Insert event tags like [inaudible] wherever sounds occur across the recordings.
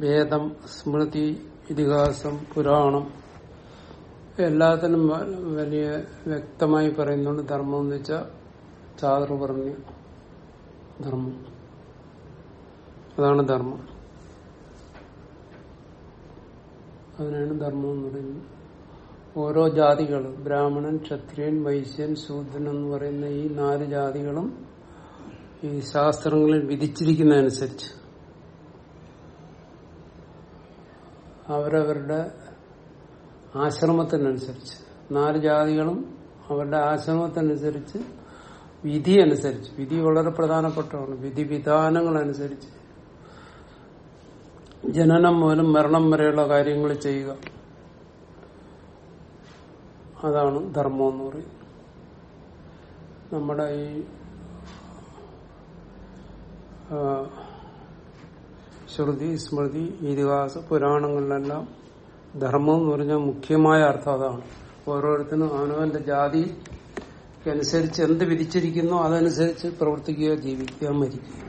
വേദം സ്മൃതി ഇതിഹാസം പുരാണം എല്ലാത്തിനും വലിയ വ്യക്തമായി പറയുന്നുണ്ട് ധർമ്മം എന്ന് വെച്ചാൽ ചാതുർവർണ ധർമ്മം. അതാണ് ധർമ്മം. അതിനാണ് ധർമ്മം എന്ന് പറയുന്നത്. ഓരോ ജാതികളും ബ്രാഹ്മണൻ ക്ഷത്രിയൻ വൈശ്യൻ ശൂദ്രൻ എന്ന് പറയുന്ന ഈ നാല് ജാതികളും ഈ ശാസ്ത്രങ്ങളിൽ വിധിച്ചിരിക്കുന്നതനുസരിച്ച് അവരവരുടെ ആശ്രമത്തിനനുസരിച്ച്. നാല് ജാതികളും അവരുടെ ആശ്രമത്തിനനുസരിച്ച് വിധി അനുസരിച്ച്. വിധി വളരെ പ്രധാനപ്പെട്ടതാണ്. വിധി ജനനം മുതലും മരണം വരെയുള്ള കാര്യങ്ങൾ ചെയ്യുക. അതാണ് ധർമ്മം എന്ന് പറയുന്നത്. നമ്മുടെ ഈ ശ്രുതി സ്മൃതി ഇതിഹാസ പുരാണങ്ങളിലെല്ലാം ധർമ്മം എന്ന് പറഞ്ഞാൽ മുഖ്യമായ അർത്ഥം അതാണ്. ഓരോരുത്തരും അവനവന്റെ ജാതിക്ക് അനുസരിച്ച് എന്ത് വിധിച്ചിരിക്കുന്നോ അതനുസരിച്ച് പ്രവർത്തിക്കുക ജീവിക്കുക മരിക്കുക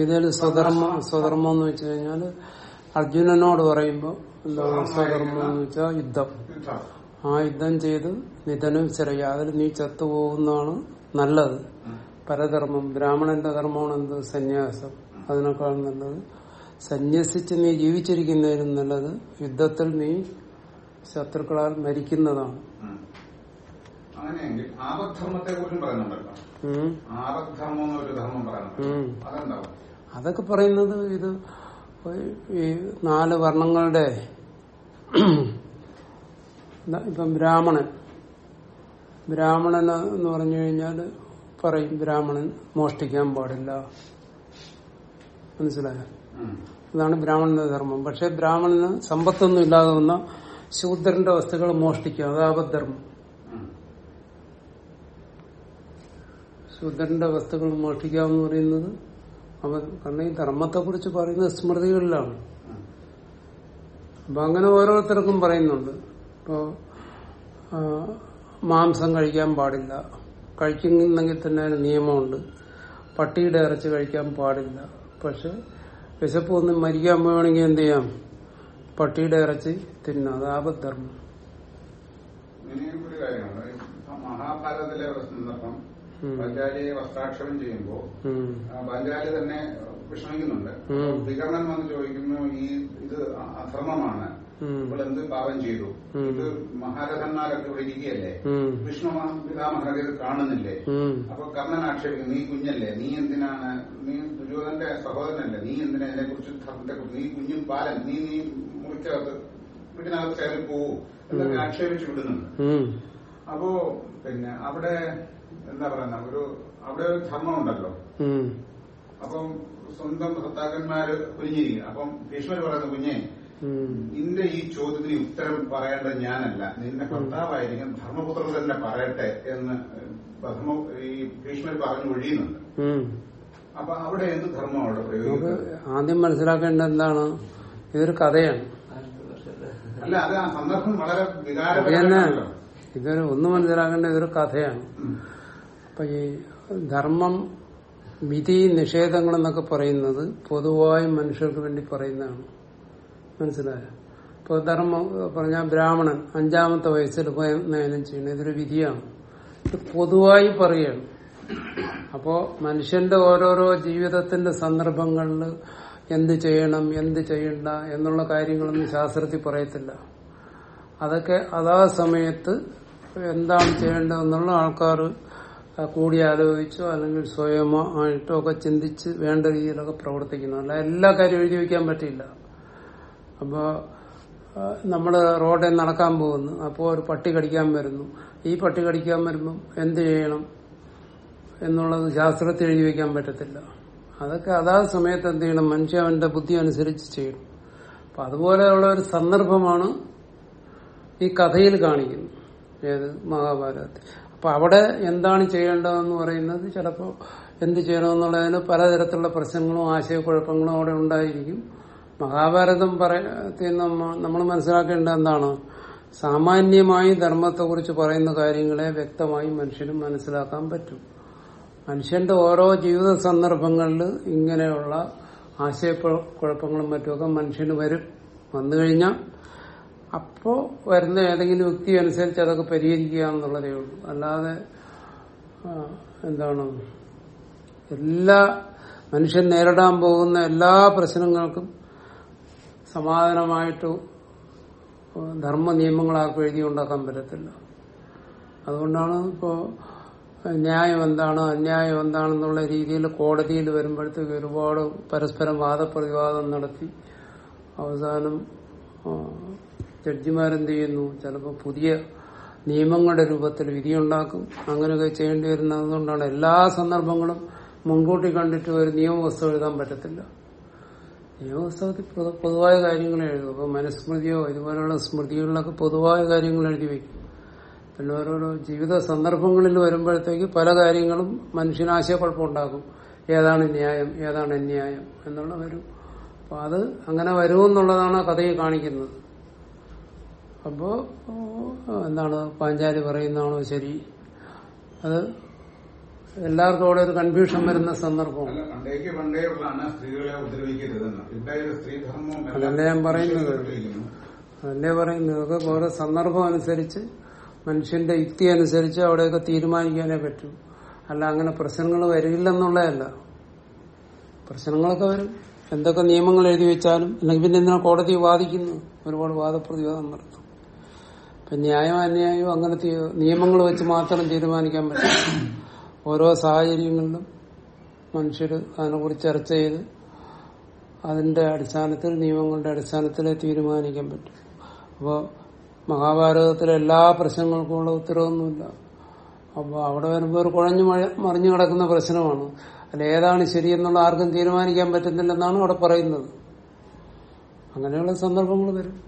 ഇതിൽ സ്വധർമ്മ സ്വധർമ്മം എന്ന് വെച്ച് കഴിഞ്ഞാൽ അർജുനനോട് പറയുമ്പോ എന്താണ് സ്വധർമ്മം എന്ന് വെച്ചാൽ യുദ്ധം. ആ യുദ്ധം ചെയ്ത് നിധനം ചെറിയ. അതിൽ നീ ചത്തുപോകുന്നതാണ് നല്ലത്. പരധർമ്മം. ബ്രാഹ്മണന്റെ ധർമ്മമാണ് എന്ത്? സന്യാസം. അതിനേക്കാൾ നല്ലത്. സന്യസിച്ച് നീ ജീവിച്ചിരിക്കുന്നതിനും നല്ലത്. യുദ്ധത്തിൽ നീ ശത്രുക്കളാൽ മരിക്കുന്നതാണ്. അങ്ങനെയെങ്കിൽ ആപദ്ധർമ്മത്തെ കുറിച്ചും പറയുന്നുണ്ടല്ലോ ആപദ്ധർമ്മം എന്നൊരു ധർമ്മം പറയുന്നുണ്ട്. അതൊക്കെ പറയുന്നത് ഇത് ഈ നാല് വർണങ്ങളുടെ ഇപ്പം ബ്രാഹ്മണൻ. ബ്രാഹ്മണൻ എന്ന് പറഞ്ഞു കഴിഞ്ഞാൽ പറയും ബ്രാഹ്മണൻ മോഷ്ടിക്കാൻ പാടില്ല. മനസ്സിലായോ. അതാണ് ബ്രാഹ്മണന്റെ ധർമ്മം. പക്ഷെ ബ്രാഹ്മണന് സമ്പത്തൊന്നും ഇല്ലാതെ വന്ന ശൂദ്രന്റെ വസ്തുക്കൾ മോഷ്ടിക്കുക അത് ആപദ്ധർമ്മം. ശൂദ്രന്റെ വസ്തുക്കൾ മോഷ്ടിക്കാമെന്ന് പറയുന്നത് അവൻ കാരണം ഈ ധർമ്മത്തെ കുറിച്ച് പറയുന്നത് സ്മൃതികളിലാണ്. അപ്പൊ അങ്ങനെ ഓരോരുത്തർക്കും പറയുന്നുണ്ട്. ഇപ്പോ മാംസം കഴിക്കാൻ പാടില്ല. കഴിക്കുന്നെങ്കിൽ തന്നെ അതിന് നിയമമുണ്ട്. പട്ടിയുടെ ഇറച്ചി കഴിക്കാൻ പാടില്ല. പക്ഷെ വിശപ്പ് ഒന്ന് മരിക്കാൻ പോവുകയാണെങ്കിൽ എന്ത് ചെയ്യാം? പട്ടിയുടെ ഇറച്ചി തിന്നാം. അത് ആപദ്ധർമ്മം മഹാഭാരതത്തിലെ സന്ദർഭം. പഞ്ചാലിയെ ചെയ്യുമ്പോ പഞ്ചാലി തന്നെ വിഷമിക്കുന്നുണ്ട്. വികരണം വികർണൻ വന്ന് ചോദിക്കുന്നു ഈ ഇത് അധർമ്മമാണ്. ഇപ്പോൾ എന്ത് പാപം ചെയ്തു? ഇത് മഹാരഥന്മാരൊക്കെ ഉം. വിഷ്ണു പിതാമഹനൊക്കെ കാണുന്നില്ലേ. അപ്പൊ കർണൻ ആക്ഷേപിക്കും നീ കുഞ്ഞല്ലേ? നീ എന്തിനാണ്? നീ ദുര്യോധന്റെ സഹോദരനല്ലേ? നീ എന്തിനാ ഇതിനെ കുറിച്ച് ധർമ്മത്തെ കുറിച്ച് നീ കുഞ്ഞും ബാലൻ നീ നീ മുറിക്കകത്ത് വീട്ടിനകത്ത് കയറി പോവൂ? എന്നൊക്കെ ആക്ഷേപിച്ചു വിടുന്നുണ്ട്. അപ്പോ പിന്നെ അവിടെ എന്താ പറയുന്ന? ഒരു അവിടെ ഒരു ധർമ്മം ഉണ്ടല്ലോ. അപ്പം സ്വന്തം ഭർത്താക്കന്മാര് കുഞ്ഞിരിക്കും അപ്പം ഭീഷ്മർ പറയുന്ന കുഞ്ഞെ. നിന്റെ ഈ ചോദ്യത്തിന് ഉത്തരം പറയേണ്ട ഞാനല്ല. നിന്റെ ഭർത്താവായിരിക്കും ധർമ്മപുത്രൻ തന്നെ പറയട്ടെ എന്ന് ധർമ്മ ഈ ഭീഷ്മർ പറഞ്ഞു ഒഴിയുന്നുണ്ട്. അപ്പൊ അവിടെ എന്ത് ധർമ്മം അവിടെ പ്രയോഗിക്കുന്നത്? ആദ്യം മനസ്സിലാക്കേണ്ട എന്താണ്? ഇതൊരു കഥയാണ്. അല്ല അത് ആ സന്ദർഭം വളരെ വികാരമാണ് ഇതൊരു ഒന്ന് മനസ്സിലാക്കേണ്ട ഇതൊരു കഥയാണ്. അപ്പൊ ഈ ധർമ്മം വിധി നിഷേധങ്ങൾ എന്നൊക്കെ പറയുന്നത് പൊതുവായി മനുഷ്യർക്ക് വേണ്ടി പറയുന്നതാണ്. മനസ്സിലായോ? ഇപ്പൊ ധർമ്മം പറഞ്ഞാൽ ബ്രാഹ്മണൻ അഞ്ചാമത്തെ വയസ്സിൽ നയനം ചെയ്യണം ഇതൊരു വിധിയാണ്. ഇത് പൊതുവായി പറയുകയാണ് അപ്പോ മനുഷ്യന്റെ ഓരോരോ ജീവിതത്തിന്റെ സന്ദർഭങ്ങളിൽ എന്ത് ചെയ്യണം എന്ത് ചെയ്യണ്ട എന്നുള്ള കാര്യങ്ങളൊന്നും ശാസ്ത്രത്തിൽ പറയത്തില്ല. അതൊക്കെ അതാ സമയത്ത് എന്താണ് ചെയ്യേണ്ടതെന്നുള്ള ആൾക്കാർ കൂടി ആലോചിച്ചോ അല്ലെങ്കിൽ സ്വയമോ ആയിട്ടോ ഒക്കെ ചിന്തിച്ച് വേണ്ട രീതിയിലൊക്കെ പ്രവർത്തിക്കുന്നു. അല്ല എല്ലാ കാര്യവും എഴുതി വയ്ക്കാൻ പറ്റില്ല അപ്പോ നമ്മൾ റോഡിൽ നടക്കാൻ പോകുന്നു. അപ്പോൾ ഒരു പട്ടി കടിക്കാൻ വരുന്നു. ഈ പട്ടി കടിക്കാൻ വരുമ്പം എന്ത് ചെയ്യണം? എന്നുള്ളത് ശാസ്ത്രത്തിൽ എഴുതി വെക്കാൻ പറ്റത്തില്ല. അതൊക്കെ അതാത് സമയത്ത് എന്ത് ചെയ്യണം? മനുഷ്യ അവന്റെ ബുദ്ധി അനുസരിച്ച് ചെയ്യണം. അപ്പൊ അതുപോലെയുള്ള ഒരു സന്ദർഭമാണ് ഈ കഥയിൽ കാണിക്കുന്നത്. ഏത്? മഹാഭാരതത്തിൽ. അപ്പൊ അവിടെ എന്താണ് ചെയ്യേണ്ടതെന്ന് പറയുന്നത് ചിലപ്പോൾ എന്ത് ചെയ്യണമെന്നുള്ളതിന് പലതരത്തിലുള്ള പ്രശ്നങ്ങളും ആശയക്കുഴപ്പങ്ങളും അവിടെ ഉണ്ടായിരിക്കും. മഹാഭാരതം പറയത്തിൽ നമ്മൾ മനസ്സിലാക്കേണ്ട എന്താണ്? സാമാന്യമായി ധർമ്മത്തെക്കുറിച്ച് പറയുന്ന കാര്യങ്ങളെ വ്യക്തമായി മനുഷ്യനും മനസ്സിലാക്കാൻ പറ്റും. മനുഷ്യന്റെ ഓരോ ജീവിത സന്ദർഭങ്ങളിൽ ഇങ്ങനെയുള്ള ആശയക്കുഴപ്പങ്ങളും മറ്റുമൊക്കെ മനുഷ്യന് വരും. വന്നു കഴിഞ്ഞാൽ അപ്പോ വരുന്ന ഏതെങ്കിലും യുക്തി അനുസരിച്ച് അതൊക്കെ പരിഹരിക്കുക എന്നുള്ളതേ ഉള്ളൂ. അല്ലാതെ എന്താണ്? എല്ലാ മനുഷ്യൻ നേരിടാൻ പോകുന്ന എല്ലാ പ്രശ്നങ്ങൾക്കും സമാധാനമായിട്ട് ധർമ്മ നിയമങ്ങളാക്കി എഴുതി ഉണ്ടാക്കാൻ പറ്റത്തില്ല അതുകൊണ്ടാണ് ഇപ്പോൾ ന്യായം എന്താണ് അന്യായം എന്താണെന്നുള്ള രീതിയിൽ കോടതിയിൽ വരുമ്പോഴത്തേക്ക് ഒരുപാട് പരസ്പരം വാദപ്രതിവാദം നടത്തി അവസാനം ജഡ്ജിമാരെന്ത് ചെയ്യുന്നു ചിലപ്പോൾ പുതിയ നിയമങ്ങളുടെ രൂപത്തിൽ വിധിയുണ്ടാക്കും അങ്ങനെയൊക്കെ ചെയ്യേണ്ടി വരുന്നതുകൊണ്ടാണ് എല്ലാ സന്ദർഭങ്ങളും മുൻകൂട്ടി കണ്ടിട്ട് ഒരു നിയമവസ്തു എഴുതാൻ പറ്റത്തില്ല. നിയമപുസ്തകത്തിൽ പൊതു- പൊതുവായ കാര്യങ്ങൾ എഴുതും. അപ്പൊ മനുസ്മൃതിയോ ഇതുപോലുള്ള സ്മൃതികളിലൊക്കെ പൊതുവായ കാര്യങ്ങൾ എഴുതി വെക്കും പിന്നെ ഓരോരോ ജീവിത സന്ദർഭങ്ങളിൽ വരുമ്പോഴത്തേക്ക് പല കാര്യങ്ങളും മനുഷ്യനാശയക്കുഴപ്പം ഉണ്ടാക്കും ഏതാണ് ന്യായം ഏതാണ് അന്യായം എന്നുള്ള വരും. അപ്പൊ അത് അങ്ങനെ വരുമെന്നുള്ളതാണ് ആ കഥയിൽ കാണിക്കുന്നത്. അപ്പോ എന്താണ്? പാഞ്ചാലി പറയുന്നതാണോ ശരി? അത് എല്ലാവർക്കും അവിടെ ഒരു കൺഫ്യൂഷൻ വരുന്ന സന്ദർഭം. പണ്ടേക്ക് പണ്ടേ ഉള്ളതാണ് സ്ത്രീകളെ ഉപദ്രവിക്കരുതെന്ന്. ഇവിടെ ഒരു സ്ത്രീധർമ്മവും എല്ലാം അതല്ലേ ഞാൻ പറയുന്നത്. അതല്ലേ പറയുന്നത്. ഇതൊക്കെ ഓരോ സന്ദർഭം അനുസരിച്ച് മനുഷ്യന്റെ യുക്തി അനുസരിച്ച് അവിടെയൊക്കെ തീരുമാനിക്കാനേ പറ്റൂ. അല്ല അങ്ങനെ പ്രശ്നങ്ങൾ വരില്ലെന്നുള്ളതല്ല. പ്രശ്നങ്ങളൊക്കെ വരും. എന്തൊക്കെ നിയമങ്ങൾ എഴുതി വെച്ചാലും അല്ലെങ്കിൽ പിന്നെ എന്തിനാ കോടതി വാദിക്കുന്നു? ഒരുപാട് വാദപ്രതിവാദം നടത്തും. ഇപ്പൊ ന്യായം അന്യായം അങ്ങനത്തെ നിയമങ്ങൾ വെച്ച് മാത്രം തീരുമാനിക്കാൻ പറ്റും ഓരോ സാഹചര്യങ്ങളിലും മനുഷ്യർ അതിനെക്കുറിച്ച് ചർച്ച ചെയ്ത് അതിന്റെ അടിസ്ഥാനത്തിൽ നിയമങ്ങളുടെ അടിസ്ഥാനത്തിൽ തീരുമാനിക്കാൻ പറ്റും. അപ്പോൾ മഹാഭാരതത്തിലെ എല്ലാ പ്രശ്നങ്ങൾക്കുമുള്ള ഉത്തരവൊന്നുമില്ല. അപ്പോൾ അവിടെ വരുമ്പോൾ ഒരു കുഴഞ്ഞു മറിഞ്ഞു കിടക്കുന്ന പ്രശ്നമാണ്. അല്ല ഏതാണ് ശരിയെന്നുള്ള ആർക്കും തീരുമാനിക്കാൻ പറ്റുന്നില്ലെന്നാണ് അവിടെ പറയുന്നത്. അങ്ങനെയുള്ള സന്ദർഭങ്ങൾ വരും.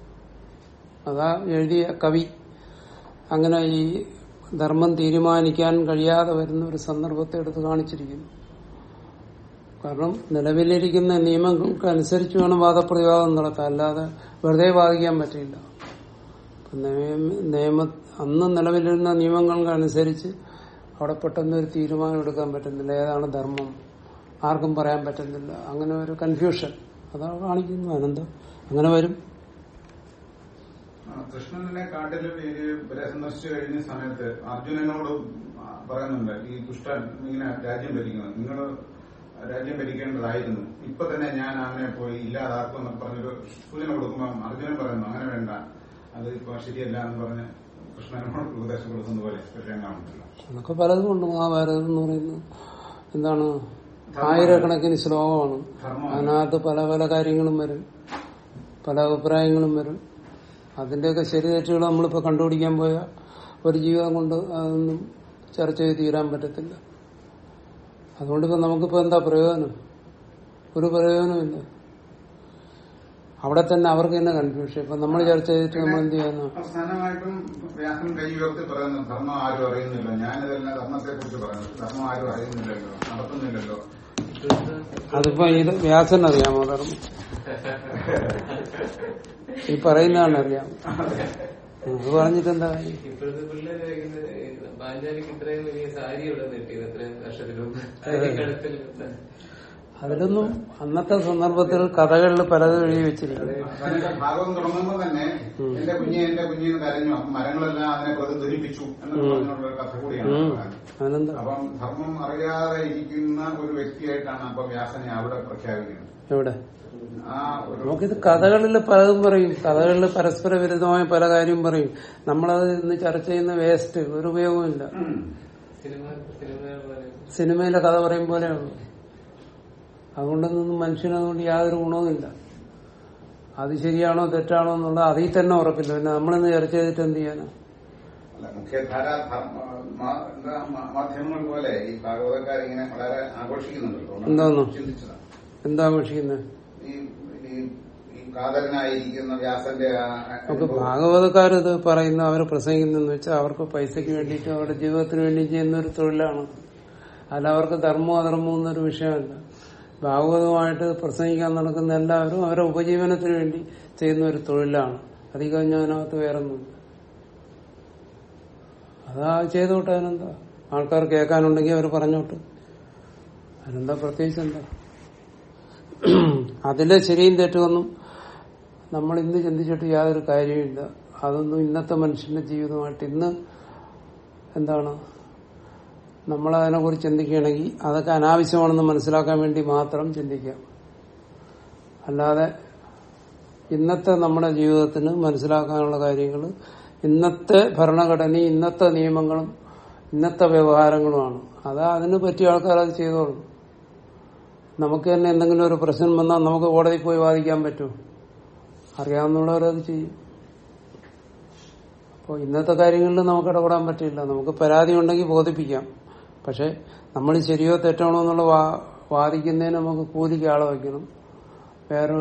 അതാ എഴുതിയ കവി. അങ്ങനെ ഈ ധർമ്മം തീരുമാനിക്കാൻ കഴിയാതെ വരുന്ന ഒരു സന്ദർഭത്തെ എടുത്ത് കാണിച്ചിരിക്കുന്നു. കാരണം നിലവിലിരിക്കുന്ന നിയമങ്ങൾക്ക് അനുസരിച്ച് വേണം വാദപ്രതിവാദം നടത്താൻ. അല്ലാതെ വെറുതെ വാദിക്കാൻ പറ്റില്ല. നിയമ- അന്ന് നിലവിലിരുന്ന നിയമങ്ങൾക്ക് അനുസരിച്ച് അവിടെ പെട്ടെന്ന് ഒരു തീരുമാനം എടുക്കാൻ പറ്റുന്നില്ല. ഏതാണ് ധർമ്മം? ആർക്കും പറയാൻ പറ്റുന്നില്ല. അങ്ങനെ ഒരു കൺഫ്യൂഷൻ അതാണ് കാണിക്കുന്നു. അനന്തം. അങ്ങനെ വരും. കൃഷ്ണനെ കാട്ടിലും പേര് ഇവരെ സന്ദർശിച്ചു കഴിഞ്ഞ സമയത്ത് അർജുനനോട് പറയുന്നുണ്ട് ഈ ദുഷ്ടൻ ഇങ്ങനെ രാജ്യം ഭരിക്കുന്നത് നിങ്ങൾ രാജ്യം ഭരിക്കേണ്ടതായിരുന്നു. ഇപ്പൊ തന്നെ ഞാൻ അവനെ പോയി ഇല്ലാതാക്കും എന്ന് പറഞ്ഞൊരു സൂചന കൊടുക്കുമ്പോൾ അർജുനൻ പറയുന്നു അങ്ങനെ വേണ്ട. അത് ഇപ്പൊ ശരിയല്ല എന്ന് പറഞ്ഞ് കൃഷ്ണനോട് ഉപദേശം കൊടുക്കുന്ന പോലെ അതൊക്കെ പലതും ഉണ്ട്. മഹാഭാരതം എന്ന് പറയുന്നത് എന്താണ്? ആയിരക്കണക്കിന് ശ്ലോകമാണ്. അതിനകത്ത് പല പല കാര്യങ്ങളും വരും. പല അഭിപ്രായങ്ങളും വരും. അതിന്റെയൊക്കെ ശരി തെറ്റുകൾ നമ്മളിപ്പോ കണ്ടുപിടിക്കാൻ പോയ ഒരു ജീവിതം കൊണ്ട് അതൊന്നും ചർച്ച ചെയ്ത് തീരാൻ പറ്റത്തില്ല. അതുകൊണ്ടിപ്പോ നമുക്കിപ്പോ എന്താ പ്രയോജനം? ഒരു പ്രയോജനമില്ല. അവിടെ തന്നെ അവർക്ക് തന്നെ കൺഫ്യൂഷൻ ഇപ്പൊ നമ്മൾ ചർച്ച ചെയ്തിട്ട് നമ്മൾ എന്ത് ചെയ്യുന്നു? അവസാനമായിട്ടും വ്യാസൻ കൈ ഉയർത്തി പറയുന്നു ധർമ്മം ആരും അറിയുന്നില്ല. ഞാനിതെല്ലാം ധർമ്മത്തെ കുറിച്ച് പറയുന്നു. ധർമ്മം ആരും അറിയുന്നില്ലല്ലോ നടത്തുന്നില്ലല്ലോ. അതിപ്പോ ഇത് വ്യാസൻ അറിയാമോ ധർമ്മം ഈ പറയുന്നതാണ് അറിയാം അത് പറഞ്ഞിട്ട് എന്താ? ഇപ്പോഴത്തെ പിള്ളേര് പാഞ്ചാലിക്ക് ഇത്രയും വലിയ സാരി ഇവിടെ കിട്ടിയത് ഇത്രയും കഴുത്തിൽ അതിലൊന്നും അന്നത്തെ സന്ദർഭത്തിൽ കഥകളിൽ പലതും എഴുതി വെച്ചിരിക്കുന്നു. അതിന്റെ ഭാഗം തുടങ്ങുമ്പോൾ തന്നെ എന്റെ കുഞ്ഞ് എന്റെ കുഞ്ഞിന് കരഞ്ഞു. മരങ്ങളെല്ലാം അതിനെ പ്രതിധ്വനിപ്പിച്ചു എന്ന് പറഞ്ഞുള്ള ഒരു കഥ കൂടിയാണ്. അപ്പം ധർമ്മം അറിയാതെ ഇരിക്കുന്ന ഒരു വ്യക്തിയായിട്ടാണ് അപ്പൊ വ്യാസനെ അവിടെ പ്രഖ്യാപിക്കുന്നത്. എവിടെ? ആ ഒരു നമുക്കിത് കഥകളിൽ പലതും പറയും. കഥകളിൽ പരസ്പര വിരുദ്ധമായ പല കാര്യവും പറയും. നമ്മളത് ഇന്ന് ചർച്ച ചെയ്യുന്ന വേസ്റ്റ് ഒരു ഉപയോഗമില്ല സിനിമയിലെ കഥ പറയും പോലെയുള്ളൂ അതുകൊണ്ടൊന്നും മനുഷ്യനതുകൊണ്ട് യാതൊരു ഗുണവുമില്ല. അത് ശരിയാണോ തെറ്റാണോ എന്നുള്ളത് അതിൽ തന്നെ ഉറപ്പില്ല. പിന്നെ നമ്മളിന്ന് ചർച്ച ചെയ്തിട്ട് എന്ത് ചെയ്യാനാ? മുഖ്യധാര മാധ്യമങ്ങൾ പോലെ ഈ ഭാഗവതക്കാരിങ്ങനെ വളരെ ആഘോഷിക്കുന്നുണ്ടല്ലോ എന്താന്ന്? എന്താ ആഘോഷിക്കുന്നത് കാതരനായിരിക്കുന്ന വ്യാസന്റെ നമുക്ക്. ഭാഗവതക്കാരത് പറയുന്ന അവർ പ്രസംഗിക്കുന്നെന്ന് വെച്ചാൽ അവർക്ക് പൈസയ്ക്ക് വേണ്ടിയിട്ട് അവരുടെ ജീവിതത്തിന് വേണ്ടി ചെയ്യുന്ന ഒരു തൊഴിലാണ്. അല്ല അവർക്ക് ധർമ്മോ അധർമ്മോ എന്നൊരു വിഷയമല്ല. ഭാഗവതമായിട്ട് പ്രസംഗിക്കാൻ നടക്കുന്ന എല്ലാവരും അവരുടെ ഉപജീവനത്തിന് വേണ്ടി ചെയ്യുന്ന ഒരു തൊഴിലാണ്. അധികം ഞാൻ അതിനകത്ത് വേറൊന്നും. അതാ ചെയ്തോട്ടെ അതിനെന്താ ആൾക്കാർ കേൾക്കാനുണ്ടെങ്കിൽ അവർ പറഞ്ഞോട്ട് അതിനെന്താ പ്രത്യേകിച്ച് എന്താ? അതിലെ ശരിയും തെറ്റുമൊന്നും നമ്മൾ ഇന്ന് ചിന്തിച്ചിട്ട് യാതൊരു കാര്യമില്ല അതൊന്നും ഇന്നത്തെ മനുഷ്യന്റെ ജീവിതമായിട്ട് ഇന്ന് എന്താണ് നമ്മൾ അതിനെക്കുറിച്ച് ചിന്തിക്കുകയാണെങ്കിൽ അതൊക്കെ അനാവശ്യമാണെന്ന് മനസ്സിലാക്കാൻ വേണ്ടി മാത്രം ചിന്തിക്കാം അല്ലാതെ ഇന്നത്തെ നമ്മുടെ ജീവിതത്തിന് മനസ്സിലാക്കാനുള്ള കാര്യങ്ങൾ ഇന്നത്തെ ഭരണഘടനയും ഇന്നത്തെ നിയമങ്ങളും ഇന്നത്തെ വ്യവഹാരങ്ങളുമാണ്. അത് അതിന് പറ്റിയ ആൾക്കാർ അത് ചെയ്തോളും. നമുക്ക് തന്നെ എന്തെങ്കിലും ഒരു പ്രശ്നം വന്നാൽ നമുക്ക് കോടതി പോയി വാദിക്കാൻ പറ്റും. അറിയാവുന്നവരത് ചെയ്യും. അപ്പോൾ ഇന്നത്തെ കാര്യങ്ങളിൽ നമുക്ക് ഇടപെടാൻ പറ്റില്ല. നമുക്ക് പരാതി ഉണ്ടെങ്കിൽ ബോധിപ്പിക്കാം. പക്ഷെ നമ്മൾ ശരിയോ തെറ്റാണോ എന്നുള്ള വാദിക്കുന്നതിന് നമുക്ക് കൂലിക്ക് ആളെ വയ്ക്കണം. വേറെ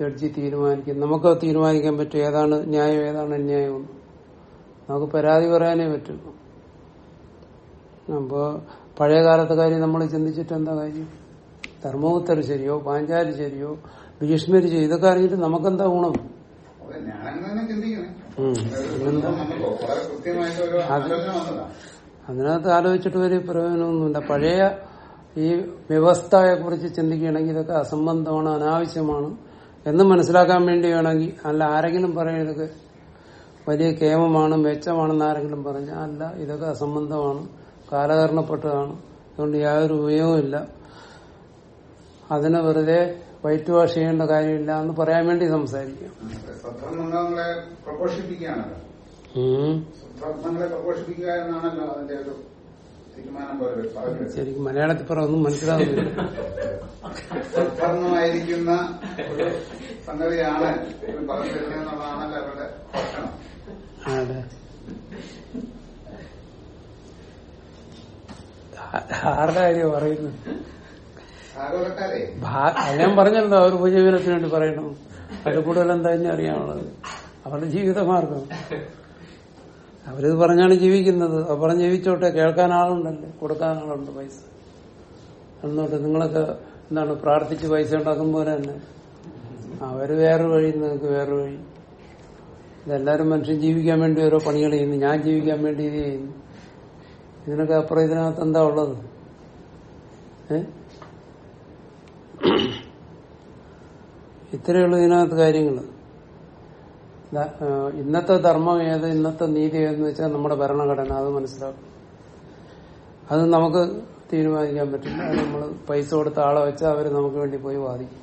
ജഡ്ജി തീരുമാനിക്കും. നമുക്ക് തീരുമാനിക്കാൻ പറ്റും ഏതാണ് ന്യായം ഏതാണ് അന്യായം നമുക്ക് പരാതി പറയാനേ പറ്റും അപ്പോ പഴയ കാലത്തെ കാര്യം നമ്മൾ ചിന്തിച്ചിട്ട് എന്താ കാര്യം? ധർമ്മപുത്തർ ശരിയോ പാഞ്ചാലി ശരിയോ ഭീഷ്മര് ശരിയോ ഇതൊക്കെ അറിഞ്ഞിട്ട് നമുക്കെന്താ ഗുണം? അതെ അതിനകത്ത് ആലോചിച്ചിട്ട് വലിയ പ്രയോജനമൊന്നുമില്ല. പഴയ ഈ വ്യവസ്ഥയെ കുറിച്ച് ചിന്തിക്കുകയാണെങ്കിൽ ഇതൊക്കെ അസംബന്ധമാണ് അനാവശ്യമാണ് എന്ന് മനസ്സിലാക്കാൻ വേണ്ടി വേണമെങ്കിൽ അല്ല ആരെങ്കിലും പറയും ഇതൊക്കെ വലിയ കേമമാണ് മെച്ചമാണെന്ന് ആരെങ്കിലും പറഞ്ഞു അല്ല ഇതൊക്കെ അസംബന്ധമാണ് കാലകരണപ്പെട്ടതാണ് അതുകൊണ്ട് യാതൊരു ഉപയോഗമില്ല അതിനെ വെറുതെ വൈറ്റ് വാഷ് ചെയ്യേണ്ട കാര്യമില്ല എന്ന് പറയാൻ വേണ്ടി സംസാരിക്കാം. സദ്ധർമ്മങ്ങളെ പ്രഘോഷിപ്പിക്കുക എന്നാണല്ലോ അതിന്റെ ഒരു തീരുമാനം പോലെ ശരിക്കും മലയാളത്തിൽ പറ ഒന്നും മനസ്സിലാവുന്നില്ല. സദ്ധർമ്മമായിരിക്കുന്ന ഒരു സംഗതിയാണ് പറഞ്ഞു തരുന്നതെന്നുള്ളതാണല്ലോ അവരുടെ ഭക്ഷണം. ആരുടെ കാര്യം അത് ഞാൻ പറഞ്ഞല്ലോ അവർ ഉപജീവനത്തിന് വേണ്ടി പറയണം അത് കൂടുതൽ എന്താ അറിയാനുള്ളത്? അവരുടെ ജീവിതമാർഗം. അവരിത് പറഞ്ഞാണ് ജീവിക്കുന്നത്. പറഞ്ഞ് ജീവിച്ചോട്ടെ കേൾക്കാൻ ആളുണ്ടല്ലേ? കൊടുക്കാൻ ആളുണ്ട് പൈസ. എന്നോട്ട് നിങ്ങളൊക്കെ എന്താണ് പ്രാർത്ഥിച്ച് പൈസ ഉണ്ടാക്കും പോലെ തന്നെ. അവർ വേറെ വഴി നിങ്ങൾക്ക് വേറെ വഴി. ഇതെല്ലാരും മനുഷ്യൻ ജീവിക്കാൻ വേണ്ടി ഓരോ പണികൾ ചെയ്യുന്നു. ഞാൻ ജീവിക്കാൻ വേണ്ടി ഇത് ചെയ്യുന്നു. ഇതിനൊക്കെ അപ്പുറം ഇതിനകത്ത് എന്താ ഉള്ളത്? ഇത്രയുള്ള ഇതിനകത്ത് കാര്യങ്ങൾ ഇന്നത്തെ ധർമ്മം ഏത് ഇന്നത്തെ നീതി ഏതെന്ന് വെച്ചാൽ നമ്മുടെ ഭരണഘടന അത് മനസ്സിലാക്കും. അത് നമുക്ക് തീരുമാനിക്കാൻ പറ്റില്ല. അത് നമ്മൾ പൈസ കൊടുത്ത ആളെ വെച്ചാൽ അവർ നമുക്ക് വേണ്ടി പോയി വാദിക്കും.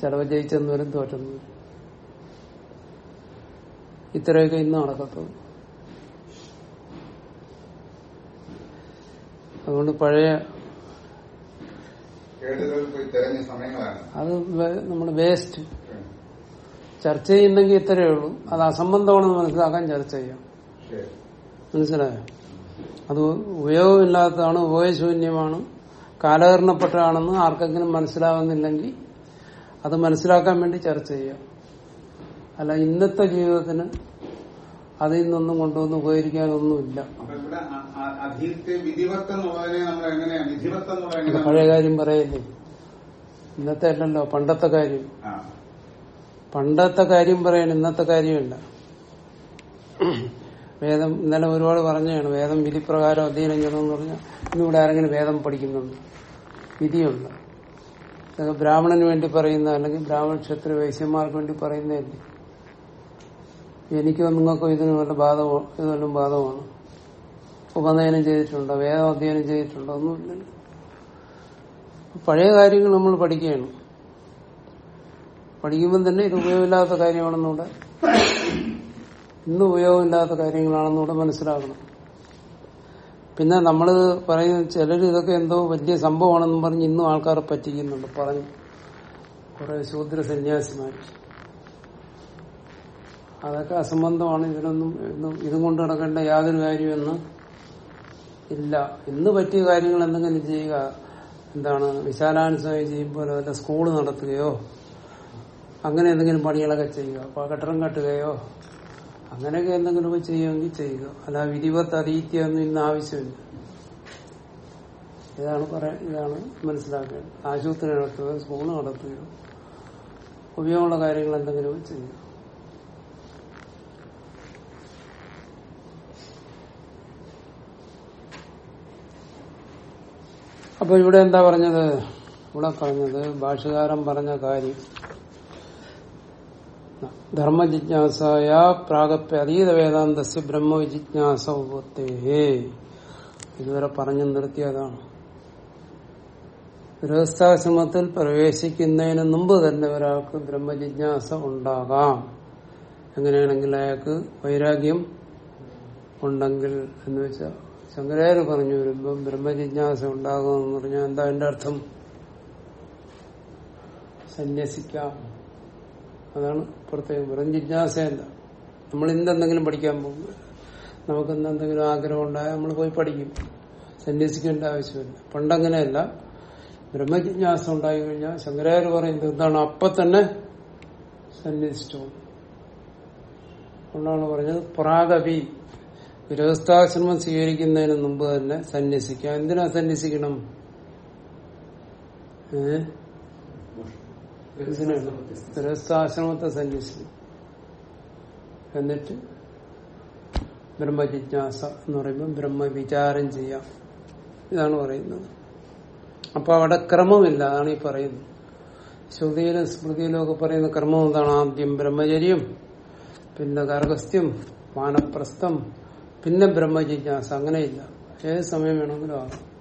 ചിലവ് ജയിച്ചെന്ന് വരും തോറ്റെന്ന് ഇത്രയൊക്കെ ഇന്ന് നടക്കത്തുള്ളൂ. അതുകൊണ്ട് പഴയ അത് നമ്മൾ വേസ്റ്റ്. ചർച്ച ചെയ്യുന്നെങ്കിൽ ഇത്രയേ ഉള്ളൂ. അത് അസംബന്ധമാണെന്ന് മനസ്സിലാക്കാൻ ചർച്ച ചെയ്യാം. മനസ്സിലായോ? അത് ഉപയോഗമില്ലാത്തതാണ് ഉപയോഗശൂന്യമാണ് കാലഹരണപ്പെട്ടതാണെന്ന് ആർക്കെങ്കിലും മനസ്സിലാവുന്നില്ലെങ്കിൽ അത് മനസ്സിലാക്കാൻ വേണ്ടി ചർച്ച ചെയ്യാം. അല്ല ഇന്നത്തെ ജീവിതത്തിന് അതിൽ നിന്നൊന്നും കൊണ്ടുവന്ന് ഉപകരിക്കാനൊന്നുമില്ല. പഴയ കാര്യം പറയല്ലേ? ഇന്നത്തെ അല്ലല്ലോ പണ്ടത്തെ കാര്യം. പണ്ടത്തെ കാര്യം പറയാണ് ഇന്നത്തെ കാര്യമില്ല. വേദം ഇന്നലെ ഒരുപാട് പറഞ്ഞാണ് വേദം വിധിപ്രകാരം അധ്യയനം ചെയ്യണമെന്ന് പറഞ്ഞാൽ ഇന്നിവിടെ ആരെങ്കിലും വേദം പഠിക്കുന്നുണ്ട്. വിധിയുണ്ട്. ബ്രാഹ്മണന് വേണ്ടി പറയുന്ന അല്ലെങ്കിൽ ബ്രാഹ്മണ ക്ഷത്രിയ വൈശ്യന്മാർക്ക് വേണ്ടി പറയുന്നതല്ലേ? എനിക്കോ നിങ്ങൾക്കോ ഇതിന് വല്ല ബാധമോ ഇത് വല്ലതും ബാധമാണ് ഉപനയനം ചെയ്തിട്ടുണ്ടോ? വേദം അധ്യയനം ചെയ്തിട്ടുണ്ടോ? ഒന്നുമില്ലല്ലോ. പഴയ കാര്യങ്ങൾ നമ്മൾ പഠിക്കുകയാണ്. പഠിക്കുമ്പോൾ തന്നെ ഇത് ഉപയോഗമില്ലാത്ത കാര്യമാണെന്നൂടെ ഇന്ന് ഉപയോഗമില്ലാത്ത കാര്യങ്ങളാണെന്നൂടെ മനസ്സിലാക്കണം പിന്നെ നമ്മൾ പറയുന്ന ചിലർ ഇതൊക്കെ എന്തോ വലിയ സംഭവമാണെന്നും പറഞ്ഞ് ഇന്നും ആൾക്കാരെ പറ്റിക്കുന്നുണ്ട്. പറഞ്ഞു കുറെ ശൂദ്ര സന്യാസിമാർ അതൊക്കെ അസംബന്ധമാണ്. ഇതിനൊന്നും ഇതും കൊണ്ട് നടക്കേണ്ട യാതൊരു കാര്യമെന്ന് ഇല്ല. ഇന്ന് പറ്റിയ കാര്യങ്ങൾ എന്തെങ്കിലും ചെയ്യുക എന്താണ് വിശാലാനുസയം ചെയ്യുമ്പോൾ വല്ല സ്കൂൾ നടത്തുകയോ അങ്ങനെ എന്തെങ്കിലും പണികളൊക്കെ ചെയ്യുക. അപ്പൊ കെട്ടിടം കെട്ടുകയോ അങ്ങനെയൊക്കെ എന്തെങ്കിലുമൊക്കെ ചെയ്യുമെങ്കിൽ ചെയ്യുക. അല്ല വിധിപത്ത് അതീത്യൊന്നും ഇന്ന് ആവശ്യമില്ല. ഇതാണ് പറയാൻ ഇതാണ് മനസ്സിലാക്കേണ്ടത്. ആശുപത്രി നടത്തുകയോ സ്കൂൾ നടത്തുകയോ ഉപയോഗമുള്ള കാര്യങ്ങൾ എന്തെങ്കിലും ചെയ്യുക. അപ്പൊ ഇവിടെ എന്താ പറഞ്ഞത്? ഇവിടെ പറഞ്ഞത് ഭാഷകാരം പറഞ്ഞ കാര്യം. ധർമ്മജിജ്ഞാസായ പ്രാഗപ്യ അതീത വേദാന്തസ്യ ബ്രഹ്മവിജിജ്ഞാസ ഉപത്തേഹേ ഇതുവരെ പറഞ്ഞു നിർത്തിയതാണ്. ഗൃഹസ്ഥാശ്രമത്തിൽ പ്രവേശിക്കുന്നതിന് മുമ്പ് തന്നെ ഒരാൾക്ക് ബ്രഹ്മജിജ്ഞാസ ഉണ്ടാകാം. എങ്ങനെയാണെങ്കിൽ അയാൾക്ക് വൈരാഗ്യം ഉണ്ടെങ്കിൽ എന്ന് വെച്ചാൽ ശങ്കരാചാര്യ പറഞ്ഞു വരുമ്പം ബ്രഹ്മജിജ്ഞാസ ഉണ്ടാകുമെന്ന് പറഞ്ഞാൽ എന്താ അതിന്റെ അർത്ഥം? സന്യസിക്കാം. അതാണ് പ്രത്യേകം വെറും ജിജ്ഞാസയല്ല നമ്മൾ ഇന്നെന്തെങ്കിലും പഠിക്കാൻ പോകും. നമുക്ക് എന്തെങ്കിലും ആഗ്രഹം ഉണ്ടായാൽ നമ്മൾ പോയി പഠിക്കും. സന്യസിക്കേണ്ട ആവശ്യമില്ല. പണ്ടങ്ങനെയല്ല ബ്രഹ്മജിജ്ഞാസ ഉണ്ടായി കഴിഞ്ഞാൽ ശങ്കരാചാര്യ പറയുന്നത് എന്താണ്? അപ്പൊ തന്നെ സന്യസിച്ചു അതുകൊണ്ടാണ് പറഞ്ഞത് പ്രാഗവി ഗൃഹസ്ഥാശ്രമം സ്വീകരിക്കുന്നതിന് മുമ്പ് തന്നെ സന്യസിക്കാം എന്തിനാ സന്യസിക്കണം? ഏഹ് ഗൃഹസ്ഥാശ്രമത്തെ സന്യസിക്കും എന്നിട്ട് ബ്രഹ്മജിജ്ഞാസ എന്ന് പറയുമ്പോൾ ബ്രഹ്മവിചാരം ചെയ്യാം. ഇതാണ് പറയുന്നത്. അപ്പൊ അവിടെ ക്രമമില്ല അതാണ് ഈ പറയുന്നത്. ശ്രുതിയിലും സ്മൃതിയിലും ഒക്കെ പറയുന്ന ക്രമം എന്താണ്? ആദ്യം ബ്രഹ്മചര്യം പിന്നെ ഗാർഗസ്ഥ്യം വാനപ്രസ്ഥം പിന്നെ ബ്രഹ്മജിജ്ഞാസ. അങ്ങനെയില്ല. ഏത് സമയം വേണമെങ്കിലും ആകാം.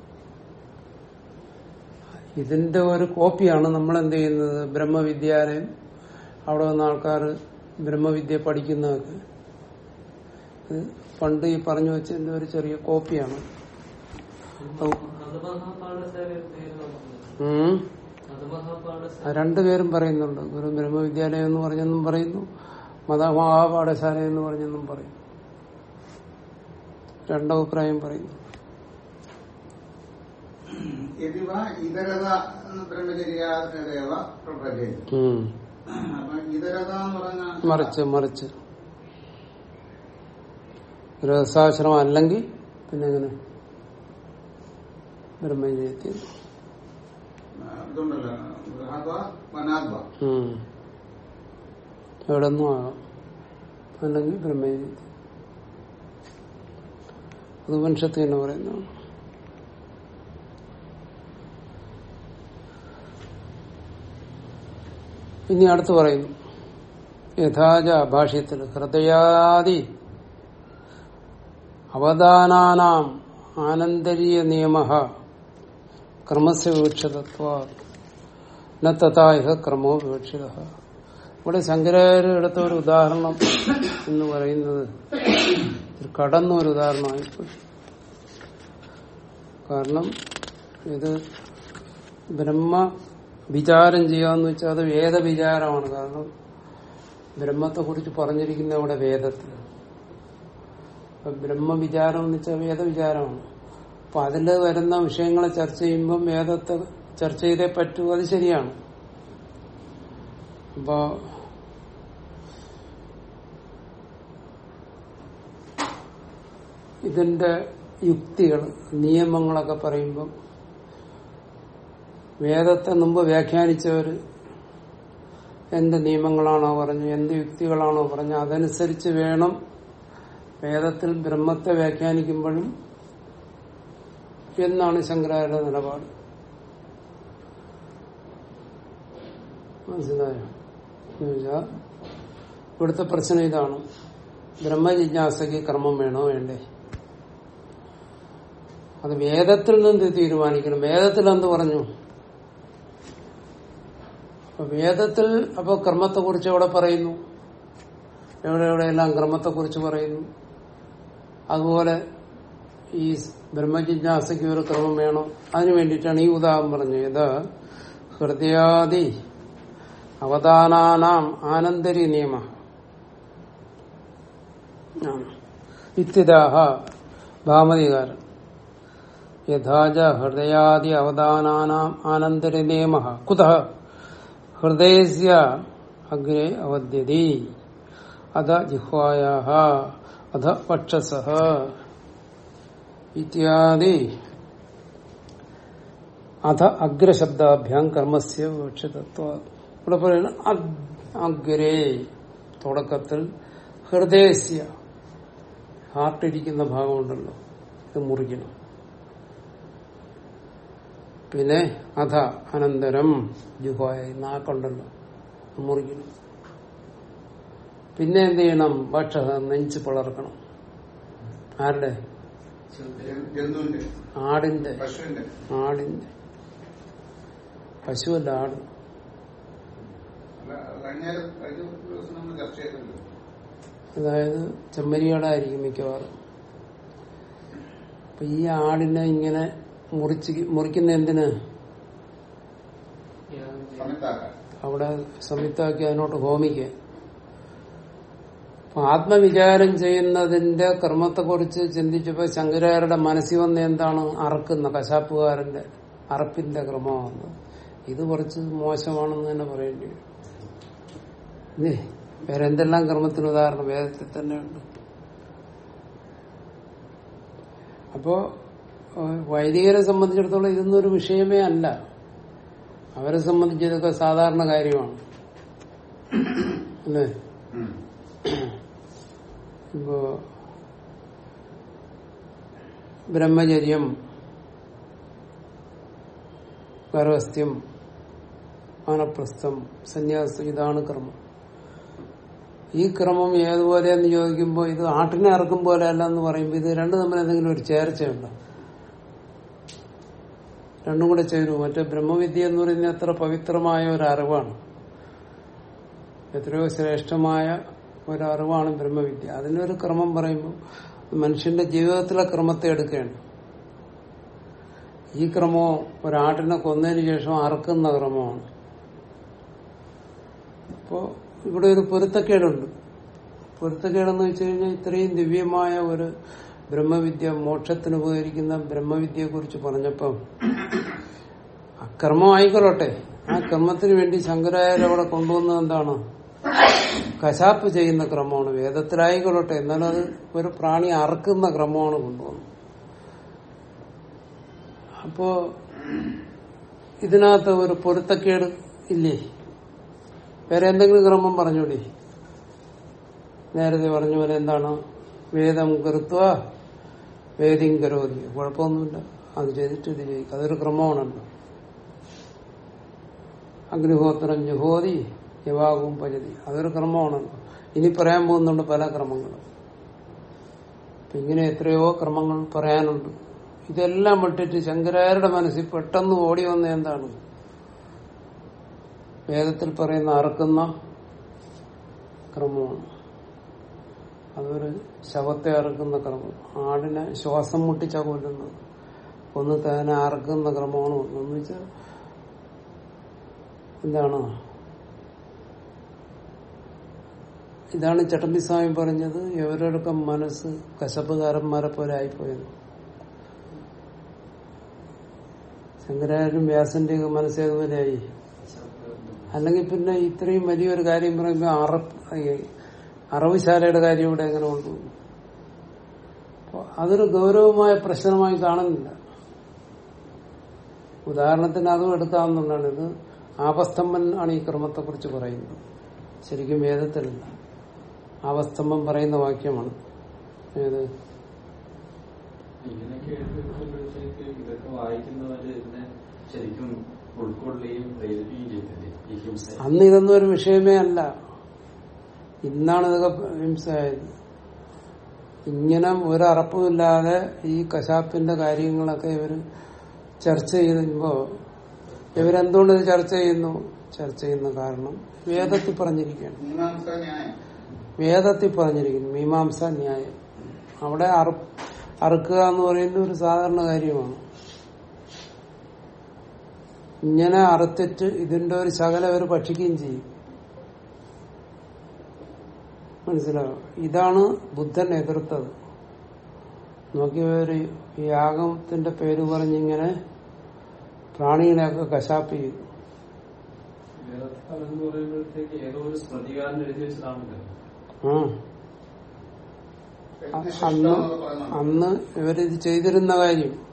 ഇതിന്റെ ഒരു കോപ്പിയാണ് നമ്മൾ എന്ത് ചെയ്യുന്നത് ബ്രഹ്മവിദ്യാലയം. അവിടെ വന്ന ആൾക്കാർ ബ്രഹ്മവിദ്യ പഠിക്കുന്നതൊക്കെ. ഇത് പണ്ട് ഈ പറഞ്ഞു വെച്ചതിന്റെ ഒരു ചെറിയ കോപ്പിയാണ്. രണ്ടുപേരും പറയുന്നുണ്ട്. ഗുരു ബ്രഹ്മവിദ്യാലയം എന്ന് പറഞ്ഞെന്നും പറയുന്നു മതമഹാപാഠശാല എന്ന് പറഞ്ഞെന്നും പറയുന്നു. രണ്ടഭിപ്രായം പറയുന്നു. യതിവ ഇതരത ബ്രഹ്മചര്യാദേവ പ്രഭജയതി ഉം. അപ്പൊ ഇതരത എന്ന് പറഞ്ഞാൽ മറിച്ച് മറിച്ച്. ഗൃഹസ്ഥാശ്രമം അല്ലെങ്കിൽ പിന്നെ എങ്ങനെ? ബ്രഹ്മചര്യത്തിൽ. എവിടെ നിന്നും ആകാം. അല്ലെങ്കിൽ ബ്രഹ്മചര്യത്തിൽ. അത് വംശത്തിൽ തന്നെ പറയുന്നതാണ് ഇനി അടുത്ത് പറയുന്നു. യഥാജ ഭാഷ്യത്തിൽ ഹൃദയാദി അവദാനാനാം ആനന്ദരീയ നിയമ ക്രമസ്യ വിവക്ഷിതത്വ ന തഥാ ഇഹ ക്രമോ വിവക്ഷിത ഇവിടെ ശങ്കരാചാര്യ എടുത്ത ഒരു ഉദാഹരണം എന്ന് പറയുന്നത് ഒരു കടന്ന ഒരു ഉദാഹരണമായിപ്പോയി കാരണം ഇത് ബ്രഹ്മ വിചാരം ചെയ്യാന്ന് വെച്ചാൽ അത് വേദവിചാരമാണ്. കാരണം ബ്രഹ്മത്തെ കുറിച്ച് പറഞ്ഞിരിക്കുന്ന അവിടെ വേദത്തിൽ. ബ്രഹ്മവിചാരം എന്ന് വെച്ചാൽ വേദവിചാരമാണ്. അപ്പൊ അതിൽ വരുന്ന വിഷയങ്ങളെ ചർച്ച ചെയ്യുമ്പോൾ വേദത്തെ ചർച്ച ചെയ്തേ പറ്റൂ അത് ശരിയാണ്. അപ്പോ ഇതിന്റെ യുക്തികൾ നിയമങ്ങളൊക്കെ പറയുമ്പം വേദത്തെ മുമ്പ് വ്യാഖ്യാനിച്ചവർ എന്ത് നിയമങ്ങളാണോ പറഞ്ഞു എന്ത് യുക്തികളാണോ പറഞ്ഞു അതനുസരിച്ച് വേണം വേദത്തിൽ ബ്രഹ്മത്തെ വ്യാഖ്യാനിക്കുമ്പോഴും എന്നാണ് ശങ്കരാചാര്യ നിലപാട്. മനസ്സിലായോ? ഇവിടുത്തെ പ്രശ്നം ഇതാണ്. ബ്രഹ്മജിജ്ഞാസയ്ക്ക് ക്രമം വേണോ വേണ്ടേ? അത് വേദത്തിൽ നിന്ന് തീരുമാനിക്കണം. വേദത്തിൽ എന്ത് പറഞ്ഞു? വേദത്തിൽ അപ്പൊ ക്രമത്തെ കുറിച്ച് എവിടെ പറയുന്നു? എവിടെ എവിടെയെല്ലാം ക്രമത്തെ കുറിച്ച് പറയുന്നു? അതുപോലെ ഈ ബ്രഹ്മജിജ്ഞാസയ്ക്ക് ഒരു ക്രമം വേണം. അതിനു വേണ്ടിയിട്ടാണ് ഈ ഉദാഹരണം പറഞ്ഞത്. ഇത് ഹൃദയാദി അവദാനാനാം ആനന്ദരി നിയമ. ഇത്യതാഹ ഭാമതികാരൻ യഥാജ ഹൃദയാദി അവദാനാനാം ആനന്ദരി നിയമ. കുത. ഹൃദയസ്യ അഗ്രേ അവദ്യതി അധ ജിഹ്വായാ അധ വക്ഷസ ഇത്യാദി. അധ അഗ്രശബ്ദാഭ്യാം കർമ്മസ്യ വിവക്ഷിതത്വ ഇവിടെ പറയുന്നത് അഗ്- അഗ്രേ തുടക്കത്തിൽ ഹൃദയസ്യ ഹാർട്ടിരിക്കുന്ന ഭാഗമുണ്ടല്ലോ ഇത് മുറിക്കണം. പിന്നെ അധ അനന്തരം ജുഹായി നാക്കുണ്ടല്ലോ മുറിക്കണം പിന്നെ എന്ത് ചെയ്യണം? ഭക്ഷ നെഞ്ച് പിളർക്കണം. ആരുടെ? ആടിന്റെ. ആടിന്റെ. പശുവല്ല ആട്. അതായത് ചെമ്മരിയാടായിരിക്കും മിക്കവാറും. അപ്പൊ ഈ ആടിനെ ഇങ്ങനെ മുറിച്ച് മുറിക്കുന്ന എന്തിന്? അവിടെ സംയുക്താക്കി അതിനോട്ട് ഹോമിക്കുക അപ്പൊ ആത്മവിചാരം ചെയ്യുന്നതിന്റെ ക്രമത്തെക്കുറിച്ച് ചിന്തിച്ചപ്പോ ശങ്കരാരുടെ മനസ്സിൽ വന്ന എന്താണ്? അറക്കുന്ന കശാപ്പുകാരന്റെ അറപ്പിന്റെ ക്രമമാണ് ഇത് കുറച്ച് മോശമാണെന്ന് തന്നെ പറയേണ്ടി വരും. വേറെ എന്തെല്ലാം ക്രമത്തിന് ഉദാഹരണം? വേദത്തിൽ തന്നെ ഉണ്ട്. അപ്പോ വൈദികരെ സംബന്ധിച്ചിടത്തോളം ഇതൊന്നും ഒരു വിഷയമേ അല്ല. അവരെ സംബന്ധിച്ച് ഇതൊക്കെ സാധാരണ കാര്യമാണ്. അല്ലേ. ഇപ്പോ ബ്രഹ്മചര്യം ഗർഭസ്ഥ്യം വാനപ്രസ്ഥം സന്യാസം ഇതാണ് ക്രമം. ഈ ക്രമം ഏതുപോലെയെന്ന് ചോദിക്കുമ്പോൾ ഇത് ആട്ടിനെ അറക്കും പോലെ അല്ല എന്ന് പറയുമ്പോൾ ഇത് രണ്ടും തമ്മിൽ എന്തെങ്കിലും ഒരു ചേർച്ചയുണ്ടോ? രണ്ടും കൂടെ ചേരുവോ മറ്റേ ബ്രഹ്മവിദ്യ എന്ന് പറയുന്നത് എത്ര പവിത്രമായ ഒരു അറിവാണ് എത്രയോ ശ്രേഷ്ഠമായ ഒരു അറിവാണ് ബ്രഹ്മവിദ്യ അതിനൊരു ക്രമം പറയുമ്പോൾ മനുഷ്യന്റെ ജീവിതത്തിലെ ക്രമത്തെ എടുക്കുകയാണ് ഈ ക്രമോ ഒരാട്ടിനെ കൊന്നതിന് ശേഷം അറക്കുന്ന ക്രമമാണ്. അപ്പോ ഇവിടെ ഒരു പൊരുത്തക്കേടുണ്ട്. പൊരുത്തക്കേടെന്ന് വെച്ച് കഴിഞ്ഞാൽ ഇത്രയും ദിവ്യമായ ഒരു ബ്രഹ്മവിദ്യ മോക്ഷത്തിന് ഉപകരിക്കുന്ന ബ്രഹ്മവിദ്യയെ കുറിച്ച് പറഞ്ഞപ്പം അക്രമം ആയിക്കൊള്ളട്ടെ ആ ക്രമത്തിന് വേണ്ടി ശങ്കരാചാര്യ അവിടെ കൊണ്ടുവന്നത് എന്താണ്? കശാപ്പ് ചെയ്യുന്ന ക്രമമാണ് വേദത്തിലായിക്കൊള്ളട്ടെ. എന്നാലും അത് ഒരു പ്രാണി അറക്കുന്ന ക്രമമാണ് കൊണ്ടുവന്നത്. അപ്പോ ഇതിനകത്ത് ഒരു പൊരുത്തക്കേട് ഇല്ലേ? വേറെ എന്തെങ്കിലും ക്രമം പറഞ്ഞൂടെ? നേരത്തെ പറഞ്ഞ പോലെ എന്താണ്? വേദം കൃത്വ വേദിം കരോതി കുഴപ്പമൊന്നുമില്ല. അത് ചെയ്തിട്ട് ഇത് ജയിക്കും അതൊരു ക്രമമാണല്ലോ. അഗ്നിഹോത്രം ജുഹോതി യവാകും പരിധി അതൊരു ക്രമമാണല്ലോ. ഇനി പറയാൻ പോകുന്നുണ്ട് പല ക്രമങ്ങളും. ഇങ്ങനെ എത്രയോ ക്രമങ്ങൾ പറയാനുണ്ട്. ഇതെല്ലാം വിട്ടിട്ട് ശങ്കരായരുടെ മനസ്സിൽ പെട്ടെന്ന് ഓടി വന്ന എന്താണ്? വേദത്തിൽ പറയുന്ന അറക്കുന്ന ക്രമമാണ്. അതൊരു ശവത്തെ അറുക്കുന്ന ക്രമം. ആടിനെ ശ്വാസം മുട്ടിച്ചാ കൊല്ലുന്നത്. ഒന്ന് തന്നെ അറുക്കുന്ന ക്രമമാണ് എന്ന് വെച്ചാൽ എന്താണ്? ഇതാണ് ചട്ടമ്പി സ്വാമി പറഞ്ഞത് എവരോടൊക്കെ മനസ്സ് കശപ്പുകാരന്മാരെ പോലെ ആയിപ്പോയെന്ന്. വ്യാസന്റെ വ്യാസന്റെയൊക്കെ മനസ്സേതുപോലെയായി അല്ലെങ്കിൽ പിന്നെ ഇത്രയും വലിയൊരു കാര്യം പറയുമ്പോൾ അറപ്പ് അറവുശാലയുടെ കാര്യം ഇവിടെ എങ്ങനെ കൊണ്ടുപോകുന്നു അതൊരു ഗൗരവമായ പ്രശ്നമായി കാണുന്നില്ല. ഉദാഹരണത്തിന് അതും എടുക്കാവുന്നതാണ് ഇത്. ആപസ്തംഭൻ ആണ് ഈ ക്രമത്തെ കുറിച്ച് പറയുന്നത്. ശരിക്കും വേദത്തിലല്ല. ആപസ്തംഭം പറയുന്ന വാക്യമാണ്. ഏത്? അന്ന് ഇതൊന്നും ഒരു വിഷയമേ അല്ല. ഇന്നാണ് ഇതൊക്കെ ഹിംസയായത്. ഇങ്ങനെ ഒരറപ്പുമില്ലാതെ ഈ കശാപ്പിന്റെ കാര്യങ്ങളൊക്കെ ഇവർ ചർച്ച ചെയ്യുമ്പോ ഇവരെന്തുകൊണ്ട് ഇത് ചർച്ച ചെയ്യുന്നു? ചർച്ച ചെയ്യുന്ന കാരണം വേദത്തിൽ പറഞ്ഞിരിക്കുകയാണ്. വേദത്തിൽ പറഞ്ഞിരിക്കുന്നു മീമാംസ ന്യായം. അവിടെ അറ അറുക്കുക എന്ന് പറയുന്ന ഒരു സാധാരണ കാര്യമാണ്. ഇങ്ങനെ അറുത്തിട്ട് ഇതിന്റെ ഒരു ശകലം അവർ ഭക്ഷിക്കുകയും ചെയ്യും. മനസ്സിലാവും? ഇതാണ് ബുദ്ധൻ എതിർത്തത്. നോക്കിയവര് യാഗത്തിന്റെ പേര് പറഞ്ഞിങ്ങനെ പ്രാണികളെയൊക്കെ കശാപ്പ് ചെയ്തു. അന്ന് അന്ന് ഇവരിത് ചെയ്തിരുന്ന കാര്യം.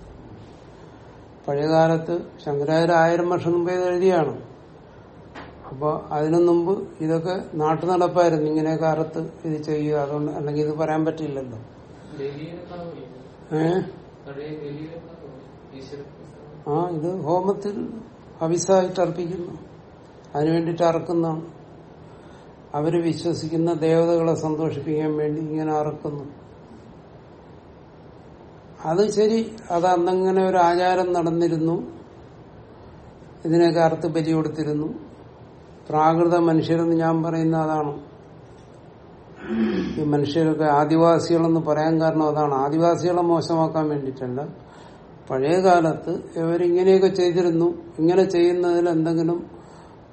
പഴയകാലത്ത് ശങ്കരാചാര്യ ആയിരം വർഷം മുമ്പേ എഴുതിയാണ്. അപ്പൊ അതിനു മുമ്പ് ഇതൊക്കെ നാട്ടു നടപ്പായിരുന്നു. ഇങ്ങനെയൊക്കെ അറുത്ത് ഇത് ചെയ്യുക. അതുകൊണ്ട് അല്ലെങ്കിൽ ഇത് പറയാൻ പറ്റില്ലല്ലോ. ആ ഇത് ഹോമത്തിൽ അവിസായിട്ട് അർപ്പിക്കുന്നു. അതിനു വേണ്ടിയിട്ട് അറക്കുന്നതാണ്. അവർ വിശ്വസിക്കുന്ന ദേവതകളെ സന്തോഷിപ്പിക്കാൻ വേണ്ടി ഇങ്ങനെ അറക്കുന്നു. അത് ശരി. അത് അന്നങ്ങനെ ഒരു ആചാരം നടന്നിരുന്നു. ഇതിനൊക്കെ അറുത്ത് ബലി കൊടുത്തിരുന്നു. പ്രാകൃത മനുഷ്യരെന്ന് ഞാൻ പറയുന്ന അതാണ്. ഈ മനുഷ്യരൊക്കെ ആദിവാസികളെന്ന് പറയാൻ കാരണം അതാണ്. ആദിവാസികളെ മോശമാക്കാൻ വേണ്ടിയിട്ടല്ല. പഴയ കാലത്ത് ഇവരിങ്ങനെയൊക്കെ ചെയ്തിരുന്നു. ഇങ്ങനെ ചെയ്യുന്നതിൽ എന്തെങ്കിലും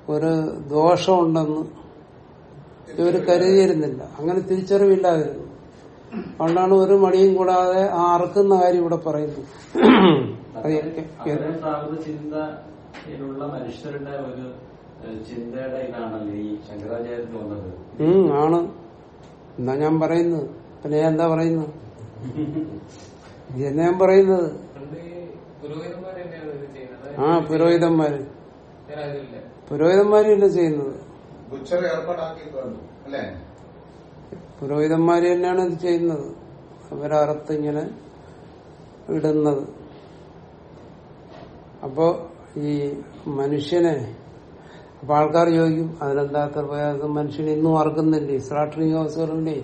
ഒരു ദോഷമുണ്ടെന്ന് ഇവർ കരുതിയിരുന്നില്ല. അങ്ങനെ തിരിച്ചറിവില്ലായിരുന്നു. അതുകൊണ്ടാണ് ഒരു മടിയും കൂടാതെ ആ അറക്കുന്ന കാര്യം ഇവിടെ പറയുന്നു ചിന്തയിലുള്ള മനുഷ്യരുടെ ഒരു ചിന്തയുടെ ഇതാണല്ലോ ഈ ശങ്കരാചാര്യത്തിൽ വന്നത് ഉം, ആണ്. എന്നാ ഞാൻ പറയുന്നത്? പിന്നെ ഞാൻ എന്താ പറയുന്നത്? എന്നാ ഞാൻ പറയുന്നത്? ആ പുരോഹിതന്മാര്. പുരോഹിതന്മാര് തന്നെ പുരോഹിതന്മാരല്ല ചെയ്യുന്നത് പുരോഹിതന്മാര് തന്നെയാണ് ഇത് ചെയ്യുന്നത്. അവരറുത്ത് ഇങ്ങനെ ഇടുന്നത്. അപ്പോ ഈ മനുഷ്യനെ അപ്പൊ ആൾക്കാർ ചോദിക്കും അതിനെന്താ പ്രയാസം? മനുഷ്യൻ ഇന്നും അറക്കുന്നില്ലേ? സ്ലാട്ടറിംഗ് ഹൗസുകളില്ലേ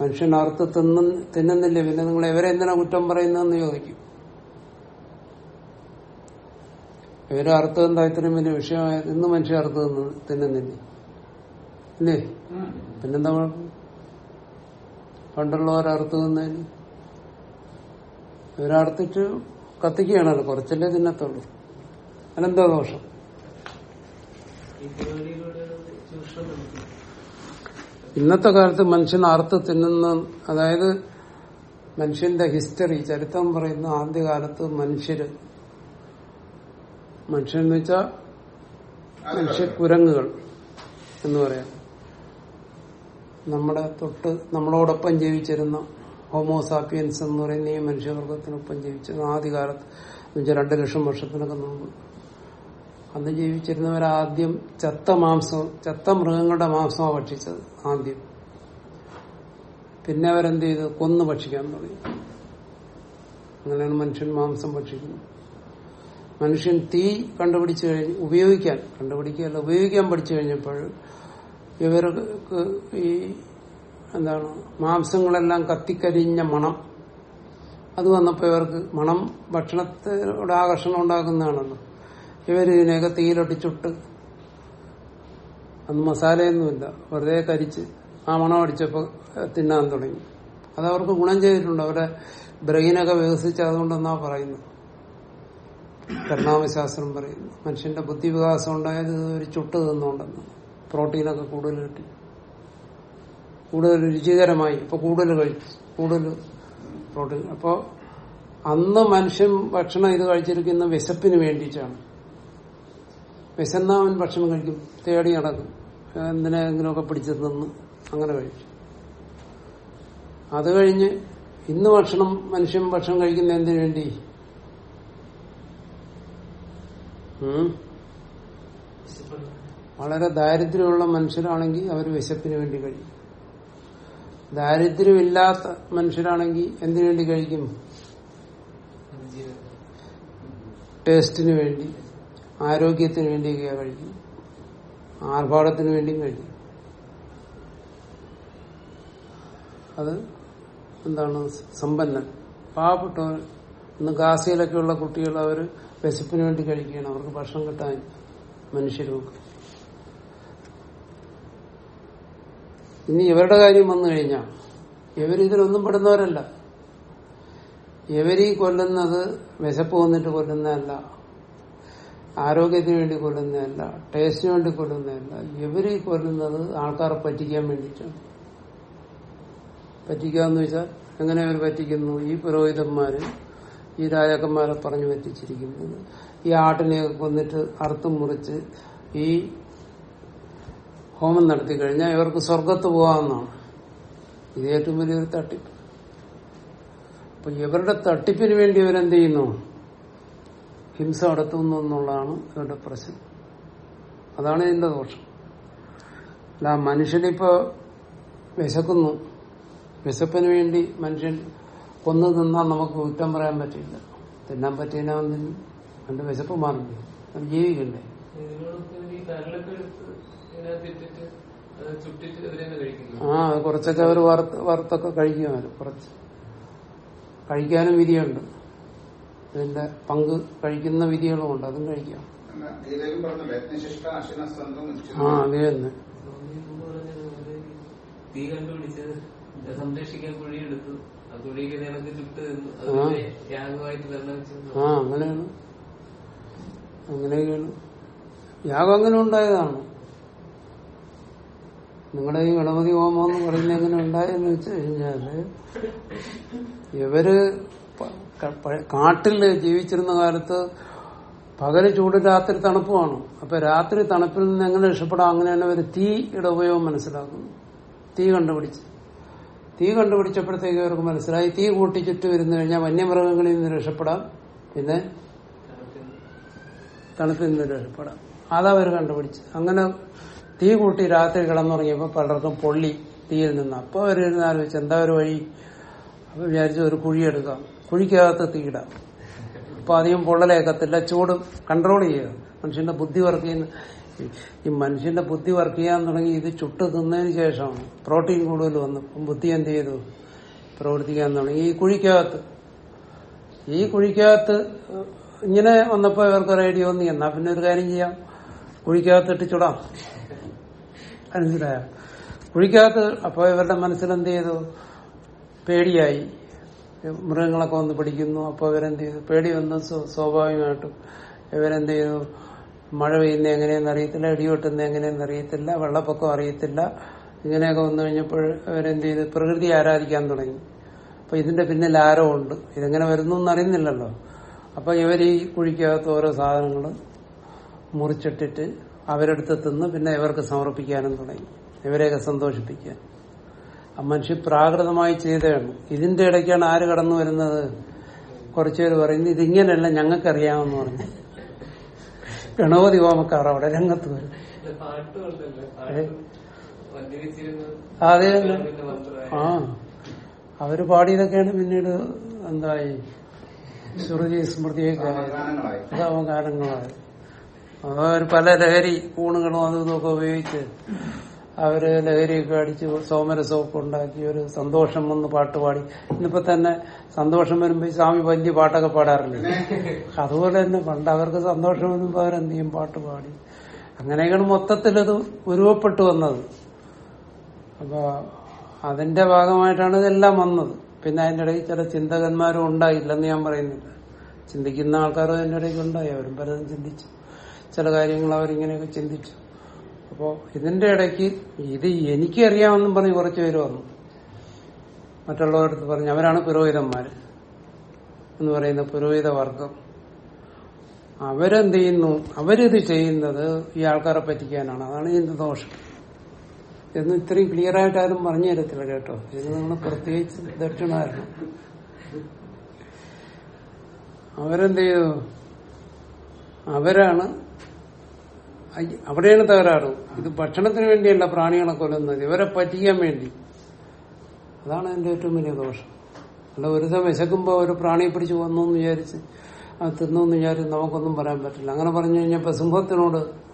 മനുഷ്യൻ അറുത്ത് തിന്നു തിന്നുന്നില്ലേ? പിന്നെ നിങ്ങൾ എവരെ എന്തിനാ കുറ്റം പറയുന്നതെന്ന് ചോദിക്കും. ഇവരെ അർത്ഥം എന്താ? ഇത്രയും വലിയ വിഷയമായത് ഇന്ന് മനുഷ്യൻ അറുത്ത് തിന്നു തിന്നുന്നില്ലേ? ഇല്ലേ? പിന്നെന്താ കുഴപ്പം? പണ്ടുള്ളവർ അറുത്ത് തിന്നതിന് ഇവരറുത്തിട്ട് കത്തിക്കുകയാണല്ലോ കുറച്ചല്ലേ തിന്നത്തുള്ളൂ. അതിനെന്താ ദോഷം ഈ പരിപാടിയിലൂടെ ചൂഷണം നടത്തി ഇന്നത്തെ കാലത്ത് മനുഷ്യൻ ആർത്ത് തിന്നുന്ന അതായത് മനുഷ്യന്റെ ഹിസ്റ്ററി ചരിത്രം പറയുന്ന ആദ്യകാലത്ത് മനുഷ്യര്. മനുഷ്യൻ എന്ന് വെച്ചാൽ മനുഷ്യ കുരങ്ങുകൾ എന്ന് പറയാം. നമ്മുടെ തൊട്ട് നമ്മളോടൊപ്പം ജീവിച്ചിരുന്ന ഹോമോസാപ്പിയൻസ് എന്ന് പറയുന്ന ഈ മനുഷ്യവർഗത്തിനൊപ്പം ജീവിച്ചിരുന്ന ആദ്യകാലത്ത് എന്ന് വെച്ചാൽ രണ്ടു ലക്ഷം വർഷത്തിനൊക്കെ മുമ്പ്. അന്ന് ജീവിച്ചിരുന്നവരാദ്യം ചത്ത മാംസം ചത്ത മൃഗങ്ങളുടെ മാംസമാണ് ഭക്ഷിച്ചത് ആദ്യം. പിന്നെ അവരെന്ത് ചെയ്തു? കൊന്നു ഭക്ഷിക്കാൻ തുടങ്ങി. അങ്ങനെയാണ് മനുഷ്യൻ മാംസം ഭക്ഷിക്കുന്നത്. മനുഷ്യൻ തീ കണ്ടുപിടിച്ചു കഴിഞ്ഞ് ഉപയോഗിക്കാൻ കണ്ടുപിടിക്കുകയല്ല ഉപയോഗിക്കാൻ പഠിച്ചു കഴിഞ്ഞപ്പോൾ ഇവർക്ക് ഈ എന്താണ് മാംസങ്ങളെല്ലാം കത്തിക്കരിഞ്ഞ മണം. അത് വന്നപ്പോൾ ഇവർക്ക് മണം ഭക്ഷണത്തിനോട് ആകർഷണം ഉണ്ടാക്കുന്നതാണല്ലോ. ഇവർ ഇതിനെയൊക്കെ ചുട്ട് അന്ന് മസാലയൊന്നുമില്ല. വെറുതെ കരിച്ച് ആ മണം അടിച്ചപ്പോൾ തിന്നാൻ തുടങ്ങി. അത് അവർക്ക് ഗുണം ചെയ്തിട്ടുണ്ട്. അവരെ ബ്രെയിനൊക്കെ വികസിച്ച് അതുകൊണ്ടെന്നാ പറയുന്നത്. പരിണാമശാസ്ത്രം പറയുന്നു. മനുഷ്യന്റെ ബുദ്ധി വികാസം ഉണ്ടായത് ഒരു ചുട്ട് തിന്നുകൊണ്ടെന്ന്. പ്രോട്ടീനൊക്കെ കൂടുതൽ കിട്ടി. കൂടുതൽ രുചികരമായി. ഇപ്പൊ കൂടുതൽ കഴിച്ചു. കൂടുതൽ പ്രോട്ടീൻ. അപ്പോ അന്ന് മനുഷ്യൻ ഭക്ഷണം ഇത് കഴിച്ചിരിക്കുന്ന വിശപ്പിന് വേണ്ടിയിട്ടാണ്. വിശന്നവൻ ഭക്ഷണം കഴിക്കും. തേടി നടക്കും. എന്തിനെങ്കിലുമൊക്കെ പിടിച്ചു നിന്ന് അങ്ങനെ കഴിച്ചു. അത് കഴിഞ്ഞ് ഇന്ന് ഭക്ഷണം മനുഷ്യൻ ഭക്ഷണം കഴിക്കുന്ന എന്തിനു വേണ്ടി? വളരെ ദാരിദ്ര്യമുള്ള മനുഷ്യരാണെങ്കിൽ അവർ വിശപ്പിന് വേണ്ടി കഴിക്കും. ദാരിദ്ര്യമില്ലാത്ത മനുഷ്യരാണെങ്കിൽ എന്തിനു വേണ്ടി കഴിക്കും? ടേസ്റ്റിന് വേണ്ടി. ആരോഗ്യത്തിന് വേണ്ടിയൊക്കെയാ കഴിക്കും ആർഭാടത്തിന് വേണ്ടിയും കഴിക്കും അത് എന്താണ് സമ്പന്നൻ? പാവപ്പെട്ടവർ ഇന്ന് ഗാസയിലൊക്കെയുള്ള കുട്ടികൾ അവർ വിശപ്പിന് വേണ്ടി കഴിക്കുകയാണ്. അവർക്ക് ഭക്ഷണം കിട്ടാൻ മനുഷ്യരുമൊക്കെ ഇനി ഇവരുടെ കാര്യം വന്നു കഴിഞ്ഞാൽ ഇവരിതിലൊന്നും പെടുന്നവരല്ല. ഇവരീ കൊല്ലുന്നത് വിശപ്പ് വന്നിട്ട് കൊല്ലുന്നതല്ല. ആരോഗ്യത്തിന് വേണ്ടി കൊല്ലുന്നതല്ല ടേസ്റ്റിന് വേണ്ടി കൊല്ലുന്നതല്ല ഇവർ കൊല്ലുന്നത് ആൾക്കാരെ പറ്റിക്കാൻ വേണ്ടിയിട്ടാണ്. പറ്റിക്കാന്ന് വെച്ചാൽ എങ്ങനെ അവർ പറ്റിക്കുന്നു? ഈ പുരോഹിതന്മാര് ഈ രാജാക്കന്മാരെ പറഞ്ഞു പറ്റിച്ചിരിക്കുന്നത്. ഈ ആട്ടിനെയൊക്കെ കൊന്നിട്ട് അറുത്തും മുറിച്ച് ഈ ഹോമം നടത്തി കഴിഞ്ഞാൽ ഇവർക്ക് സ്വർഗത്ത് പോകാമെന്നാണ് ഇത് ഏറ്റവും വലിയൊരു തട്ടിപ്പ്. അപ്പൊ ഇവരുടെ തട്ടിപ്പിന് വേണ്ടി ഇവരെന്ത് ചെയ്യുന്നു? ഹിംസ നടത്തുന്നു എന്നുള്ളതാണ് ഇവരുടെ പ്രശ്നം. അതാണ് ഇതിന്റെ ദോഷം. അല്ല മനുഷ്യനിപ്പോ വിശക്കുന്നു. വിശപ്പിന് വേണ്ടി മനുഷ്യൻ കൊന്നു തിന്നാൽ നമുക്ക് കുറ്റം പറയാൻ പറ്റില്ല. തിന്നാൻ പറ്റിയില്ല എന്റെ വിശപ്പ് മാറില്ലേ. ജീവിക്കണ്ടേ? ആ കുറച്ചൊക്കെ അവർ വറുത്ത് വറുത്തൊക്കെ കഴിക്കും അവർ കുറച്ച് കഴിക്കാനും വിധിയുണ്ട്. ഇതിന്റെ പങ്ക് കഴിക്കുന്ന വിധികളും ഉണ്ട് അതും കഴിക്കാം. ആ അത് തന്നെ സ്വാമി മുമ്പ് പറഞ്ഞത് അവർ തീ കണ്ടുപിടിച്ചത് സംരക്ഷിക്കാൻ കുഴിയെടുത്തു. ആ കുഴിക്ക് നിനക്ക് ചുട്ട് തിന്നു അതിന്റെ യാഗമായിട്ട് വെള്ളം ആ അങ്ങനെയാണ്. അങ്ങനെയൊക്കെയാണ്. യാഗം അങ്ങനെ ഉണ്ടായതാണ്. നിങ്ങളുടെ ഈ ഗണപതി ഹോമം എന്ന് പറയുന്നത് എങ്ങനെ ഉണ്ടായെന്ന് വെച്ച് കഴിഞ്ഞാൽ ഇവർ പ- ക- പഴ- കാട്ടിൽ ജീവിച്ചിരുന്ന കാലത്ത് പകൽ ചൂട് രാത്രി തണുപ്പുമാണ്. അപ്പൊ രാത്രി തണുപ്പിൽ നിന്ന് എങ്ങനെ രക്ഷപ്പെടാം? അങ്ങനെയാണ് അവർ തീയുടെ ഉപയോഗം മനസ്സിലാക്കുന്നു. തീ കണ്ടുപിടിച്ച്. തീ കണ്ടുപിടിച്ചപ്പോഴത്തേക്ക് അവർക്ക് മനസ്സിലായി. തീ കൂട്ടി ചുറ്റും ഇരുന്ന് കഴിഞ്ഞാൽ വന്യമൃഗങ്ങളിൽ നിന്ന് രക്ഷപ്പെടാം. പിന്നെ തണുപ്പിൽ നിന്ന് രക്ഷപ്പെടാം. അതവർ കണ്ടുപിടിച്ച്. അങ്ങനെ തീ കൂട്ടി രാത്രി കിടന്നുറങ്ങിയപ്പോൾ പലർക്കും പൊള്ളി തീയിൽ നിന്ന്. അപ്പോൾ അവർ ഇരുന്ന് ആലോചിച്ച് എന്താ ഒരു വഴി? അപ്പൊ വിചാരിച്ചു ഒരു കുഴിയെടുക്കാം കുഴിക്കകത്ത് തീട അപ്പൊ അധികം പൊള്ളലേക്കത്തില്ല ചൂട് കൺട്രോൾ ചെയ്യുക. മനുഷ്യന്റെ ബുദ്ധി വർക്ക് ചെയ്യുന്ന ഈ മനുഷ്യന്റെ ബുദ്ധി വർക്ക് ചെയ്യാൻ തുടങ്ങി ഇത് ചുട്ട് തിന്നതിന് ശേഷമാണ് പ്രോട്ടീൻ കൂടുതൽ വന്നു. ബുദ്ധി എന്ത് ചെയ്തു? പ്രവർത്തിക്കാൻ തുടങ്ങി. ഈ കുഴിക്കകത്ത് ഈ കുഴിക്കകത്ത് ഇങ്ങനെ വന്നപ്പോ ഇവർക്ക് ഒരു ഐഡിയ വന്നു. എന്നാ പിന്നെ ഒരു കാര്യം ചെയ്യാം. കുഴിക്കകത്തിട്ട് ചുടാം. മനസ്സിലായ? കുഴിക്കകത്ത് അപ്പൊ ഇവരുടെ മനസ്സിൽ എന്ത് ചെയ്തു? പേടിയായി. മൃഗങ്ങളൊക്കെ വന്ന് പിടിക്കുന്നു. അപ്പൊ ഇവരെന്ത് ചെയ്തു? പേടി വന്ന്. സ്വ- സ്വാഭാവികമായിട്ടും ഇവരെന്ത് ചെയ്തു? മഴ പെയ്യുന്ന എങ്ങനെയെന്ന് അറിയത്തില്ല. ഇടിവെട്ടുന്ന എങ്ങനെയെന്ന് അറിയത്തില്ല. വെള്ളപ്പൊക്കം അറിയത്തില്ല. ഇങ്ങനെയൊക്കെ വന്നു കഴിഞ്ഞപ്പോൾ ഇവരെന്ത് ചെയ്തു? പ്രകൃതി ആരാധിക്കാൻ തുടങ്ങി. അപ്പൊ ഇതിന്റെ പിന്നിൽ ആരോ ഉണ്ട്. ഇതെങ്ങനെ വരുന്നു എന്നറിയുന്നില്ലല്ലോ അപ്പൊ ഇവർ ഈ കുഴിക്കകത്ത് ഓരോ സാധനങ്ങൾ മുറിച്ചിട്ടിട്ട് അവരെടുത്ത് തിന്ന് പിന്നെ ഇവർക്ക് സമർപ്പിക്കാനും തുടങ്ങി. ഇവരെയൊക്കെ സന്തോഷിപ്പിക്കാൻ. ആ മനുഷ്യൻ പ്രാകൃതമായി ചെയ്തതാണ് ഇതിന്റെ ഇടയ്ക്കാണ് ആര് കടന്നു വരുന്നത്? കുറച്ചുപേര് പറയുന്നത് ഇതിങ്ങനെയല്ല ഞങ്ങൾക്കറിയാമെന്ന് പറഞ്ഞു. ഗണപതി ഹോമക്കാർ അവിടെ രംഗത്ത് വരും. അതെ ആ. അവർ പാടിയതൊക്കെയാണ് പിന്നീട് എന്തായി? ശ്രുതി സ്മൃതിയൊക്കെ അതാവും കാലങ്ങളായി അവകാരങ്ങളായി അവർ പല ലഹരി ഊണുകളും അതും ഇതൊക്കെ ഉപയോഗിച്ച് അവർ ലഹരിയൊക്കെ അടിച്ച് സോമരസമൊക്കെ ഉണ്ടാക്കി ഒരു സന്തോഷം വന്ന് പാട്ട് പാടി. ഇന്നിപ്പോ തന്നെ സന്തോഷം വരുമ്പോ സ്വാമി വലിയ പാട്ടൊക്കെ പാടാറില്ലേ അതുപോലെ തന്നെ പണ്ട് അവർക്ക് സന്തോഷം വരുമ്പോ അവരെന്ത് ചെയ്യും പാട്ട് പാടി. അങ്ങനെയൊക്കെയാണ് മൊത്തത്തിലത് ഉരുവപ്പെട്ടു വന്നത്. അപ്പൊ അതിന്റെ ഭാഗമായിട്ടാണ് ഇതെല്ലാം വന്നത്. പിന്നെ അതിന്റെ ഇടയിൽ ചില ചിന്തകന്മാരും ഉണ്ടായില്ലെന്ന് ഞാൻ പറയുന്നില്ല. ചിന്തിക്കുന്ന ആൾക്കാരും അതിന്റെ ഇടയ്ക്ക് ഉണ്ടായി. അവരും പലതും ചിന്തിച്ചു. ചില കാര്യങ്ങൾ അവരിങ്ങനെയൊക്കെ ചിന്തിച്ചു. അപ്പോ ഇതിന്റെ ഇടയ്ക്ക് ഇത് എനിക്കറിയാമെന്നും പറഞ്ഞ് കുറച്ച് പേര് വന്നു. മറ്റുള്ളവരടുത്ത് പറഞ്ഞു അവരാണ് പുരോഹിതന്മാര് എന്ന് പറയുന്ന പുരോഹിത വർഗം അവരെന്ത് ചെയ്യുന്നു അവരിത് ചെയ്യുന്നത് ഈ ആൾക്കാരെ പറ്റിക്കാനാണ്. അതാണ് ഇതിന്റെ ദോഷം. എന്ന് ഇത്രയും ക്ലിയർ ആയിട്ട് ആരും പറഞ്ഞു തരത്തില്ല കേട്ടോ. ഇത് നിങ്ങൾ പ്രത്യേകിച്ച് ദക്ഷിണായിരുന്നു. അവരെന്ത് ചെയ്തു അവരാണ് അവിടെയാണ് തകരാറ്. ഇത് ഭക്ഷണത്തിന് വേണ്ടിയല്ല പ്രാണികളെ കൊല്ലുന്നത്. ഇവരെ പറ്റിക്കാൻ വേണ്ടി. അതാണ് എന്റെ ഏറ്റവും വലിയ ദോഷം. അല്ല ഒരു ദിവസം വിശക്കുമ്പോ ഒരു പ്രാണിയെ പിടിച്ച് വന്നു എന്ന് വിചാരിച്ച് അത് തിന്നു എന്ന് വിചാരിച്ച് നമുക്കൊന്നും പറയാൻ പറ്റില്ല. അങ്ങനെ പറഞ്ഞു കഴിഞ്ഞപ്പോൾ സിംഹത്തിനോട്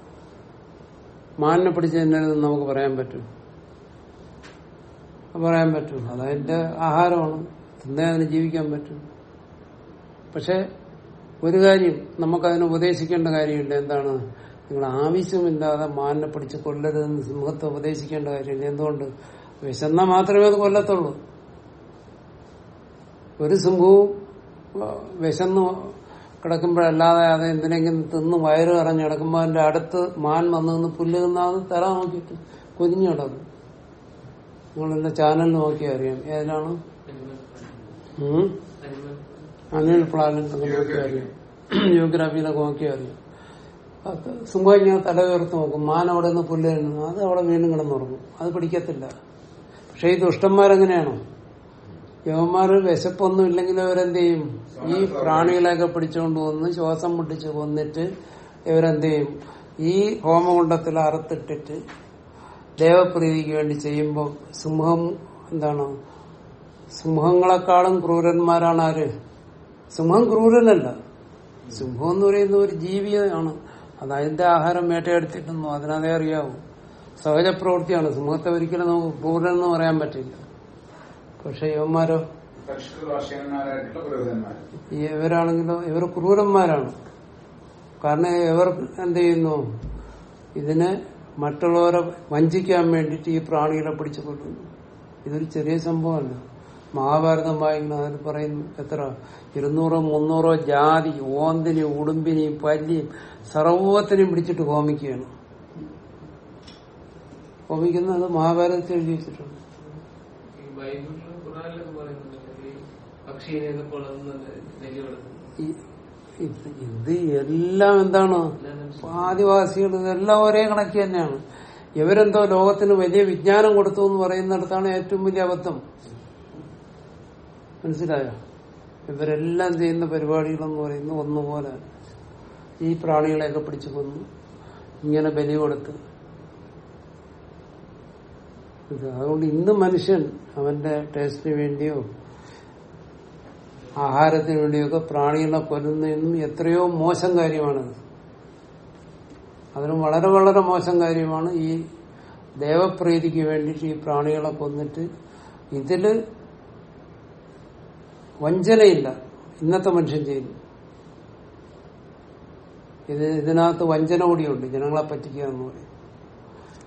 മാനിനെ പിടിച്ച് തന്നെ നമുക്ക് പറയാൻ പറ്റും. പറയാൻ പറ്റും. അതതിന്റെ ആഹാരമാണ്. തിന്നേ അതിന് ജീവിക്കാൻ പറ്റും. പക്ഷെ ഒരു കാര്യം നമുക്കതിന് ഉപദേശിക്കേണ്ട കാര്യമില്ല. എന്താണ്? നിങ്ങൾ ആവശ്യമില്ലാതെ മാനിനെ പിടിച്ച് കൊല്ലരുതെന്ന് സിംഹത്തെ ഉപദേശിക്കേണ്ട കാര്യമില്ല എന്തുകൊണ്ട്? വിശന്നാൽ മാത്രമേ അത് കൊല്ലത്തുള്ളൂ. ഒരു സിംഹവും വിശന്ന് കിടക്കുമ്പോഴല്ലാതെ അത് എന്തിനെങ്കിലും തിന്ന് വയറ് കറഞ്ഞ് കിടക്കുമ്പോൾ അതിന്റെ അടുത്ത് മാൻ വന്നു നിന്ന് പുല്ല് തിന്നാതെ തല നോക്കിയിട്ട് കുനിഞ്ഞു കിടക്കും. എന്റെ ചാനൽ നോക്കി അറിയാം. ഏതിലാണ്? അനിൽ പ്ലാനിൽ നോക്കി അറിയാം. ജിയോഗ്രാഫിയിലൊക്കെ നോക്കി അറിയാം. ഇങ്ങനെ തല ഉയർത്ത് നോക്കും. മാൻ അവിടെ നിന്ന് പുല്ല് തരുന്നു അത് അവിടെ വീണ്ടും കിടന്നുറങ്ങും. അത് പിടിക്കത്തില്ല. പക്ഷെ ഈ ദുഷ്ടന്മാരെങ്ങനെയാണോ? യവന്മാർ വിശപ്പൊന്നും ഇല്ലെങ്കിൽ അവരെന്ത് ചെയ്യും ഈ പ്രാണികളെയൊക്കെ പിടിച്ചുകൊണ്ട് വന്ന് ശ്വാസം മുട്ടിച്ച് കൊന്നിട്ട് ഇവരെന്ത് ചെയ്യും? ഈ ഹോമകുണ്ടത്തിൽ അറുത്തിട്ടിട്ട് ദേവപ്രീതിക്ക് വേണ്ടി ചെയ്യുമ്പോൾ സിംഹം എന്താണ്? സിംഹങ്ങളെക്കാളും ക്രൂരന്മാരാണ് ആര്? സിംഹം ക്രൂരനല്ല. സിംഹം എന്ന് പറയുന്ന ഒരു ജീവിയാണ്. അത് അതിന്റെ ആഹാരം വേട്ടയെടുത്തിട്ടുന്നു അതിനതേ അറിയാവൂ. സഹജ പ്രവൃത്തിയാണ് സിംഹത്തെ ഒരിക്കലും നമുക്ക് ക്രൂരനെന്ന് പറയാൻ പറ്റില്ല. പക്ഷെ യുവന്മാരോ ഇവരാണെങ്കിലും ഇവർ ക്രൂരന്മാരാണ്. കാരണം ഇവർ എന്ത് ചെയ്യുന്നു? ഇതിനെ മറ്റുള്ളവരെ വഞ്ചിക്കാൻ വേണ്ടിയിട്ട് ഈ പ്രാണികളെ പിടിച്ചു കൊല്ലുന്നു. ഇതൊരു ചെറിയ സംഭവമല്ല. മഹാഭാരതം വായിക്കണം അതിൽ പറയുന്നു എത്ര? ഇരുന്നൂറോ മുന്നൂറോ ജാതി ഓന്തിനെയും ഉടുമ്പിനെയും പല്ലിയും സർവത്തിനെയും പിടിച്ചിട്ട് ഹോമിക്കുകയാണ്. ഹോമിക്കുന്ന അത് മഹാഭാരതത്തിൽ എഴുതി വെച്ചിട്ടുണ്ട്. ഇത് എല്ലാം എന്താണ്? ആദിവാസികൾ ഇതെല്ലാം ഒരേ കണക്ക് തന്നെയാണ്. ഇവരെന്തോ ലോകത്തിന് വലിയ വിജ്ഞാനം കൊടുത്തു എന്ന് പറയുന്നിടത്താണ് ഏറ്റവും വലിയ അബദ്ധം. മനസ്സിലായോ? ഇവരെല്ലാം ചെയ്യുന്ന പരിപാടികളെന്ന് പറയുന്നത് ഒന്നുപോലെ ഈ പ്രാണികളെയൊക്കെ പിടിച്ചു കൊന്നു ഇങ്ങനെ ബലി കൊടുത്ത്. അതുകൊണ്ട് ഇന്ന് മനുഷ്യൻ അവന്റെ ടേസ്റ്റിന് വേണ്ടിയോ ആഹാരത്തിന് വേണ്ടിയൊക്കെ പ്രാണികളെ കൊല്ലുന്നതിനും എത്രയോ മോശം കാര്യമാണത്. അതിനും വളരെ വളരെ മോശം കാര്യമാണ് ഈ ദേവപ്രീതിക്ക് വേണ്ടിയിട്ട് ഈ പ്രാണികളെ കൊന്നിട്ട് ഇതിൽ വഞ്ചനയില്ല. ഇന്നത്തെ മനുഷ്യൻ ചെയ്യുന്നു. ഇത് ഇതിനകത്ത് വഞ്ചന കൂടിയുണ്ട്. ജനങ്ങളെ പറ്റിക്കുക എന്ന് പറയും.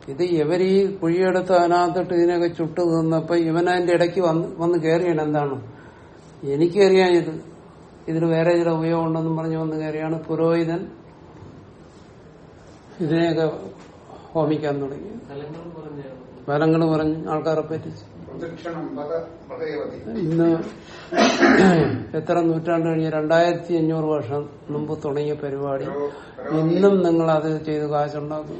ഇത് ഇവരീ കുഴിയെടുത്ത് അതിനകത്തിട്ട് ഇതിനൊക്കെ ചുട്ടു നിന്നപ്പോ ഇവനതിന്റെ ഇടയ്ക്ക് വന്ന് വന്ന് കയറിയാണ്. എന്താണ്? എനിക്കറിയാം ഇത്. ഇതിന് വേറെ ചില ഉപയോഗം ഉണ്ടെന്നും പറഞ്ഞ് വന്ന് കയറിയാണ് പുരോഹിതൻ ഇതിനെയൊക്കെ ഹോമിക്കാൻ തുടങ്ങി. ഫലങ്ങൾ പറഞ്ഞ് ആൾക്കാരെ പറ്റിച്ച്. ഇന്ന് എത്ര നൂറ്റാണ്ട് കഴിഞ്ഞ് രണ്ടായിരത്തി അഞ്ഞൂറ് വർഷം മുമ്പ് തുടങ്ങിയ പരിപാടി. ഇന്നും നിങ്ങൾ അത് ചെയ്ത് കാശുണ്ടാക്കും.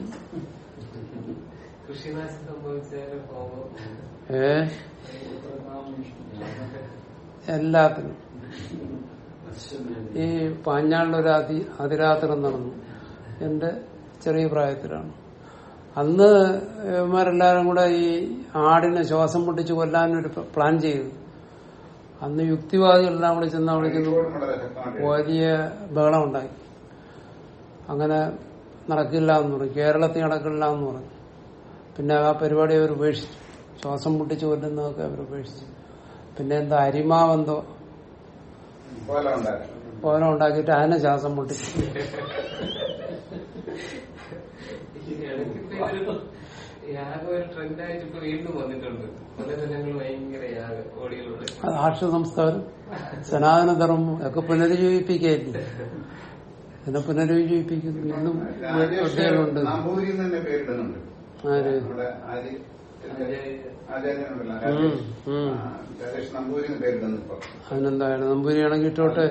ഏ? എല്ലാത്തിനും. ഈ പാഞ്ഞാളിലൊരു അതി അതിരാത്രം നടന്നു. എന്റെ ചെറിയ പ്രായത്തിലാണ്. അന്ന് ഇവന്മാരെല്ലാരും കൂടെ ഈ ആടിനെ ശ്വാസം പൊട്ടിച്ച് കൊല്ലാനൊരു പ്ലാൻ ചെയ്തു. അന്ന് യുക്തിവാദികളെല്ലാം കൂടെ ചെന്ന് അവിടെ വലിയ ബഹളം ഉണ്ടായി അങ്ങനെ നടക്കില്ല എന്ന് പറഞ്ഞു. കേരളത്തിൽ നടക്കില്ല എന്ന് പറഞ്ഞു. പിന്നെ ആ പരിപാടി അവർ ഉപേക്ഷിച്ചു. ശ്വാസം മുട്ടിച്ച് കൊല്ലുന്നതൊക്കെ അവർ ഉപേക്ഷിച്ചു. പിന്നെ എന്താ അരിമാവെന്തോ? ഓരോ ഉണ്ടാക്കിയിട്ട് അതിനെ ശ്വാസം മുട്ടിച്ചു ഇതൊരു [laughs] യാഗം ഒരു ട്രെൻഡായിട്ട് ഇപ്പൊ വീണ്ടും വന്നിട്ടുണ്ട്. പല ജനങ്ങൾ ഭയങ്കര യാഗ കോടികളുടെ. അത് ആർഷ സംസ്കാരം സനാതനധർമ്മം ഒക്കെ പുനരുജ്ജീവിപ്പിക്കുകയല്ലേ എന്നെ പുനരുജ്ജീവിപ്പിക്കുന്നു. ഇന്നും കുട്ടികളുണ്ട് ആര്? അതിനെന്താണ് നമ്പൂരിയാണെങ്കിൽ ഇട്ടോട്ടെ?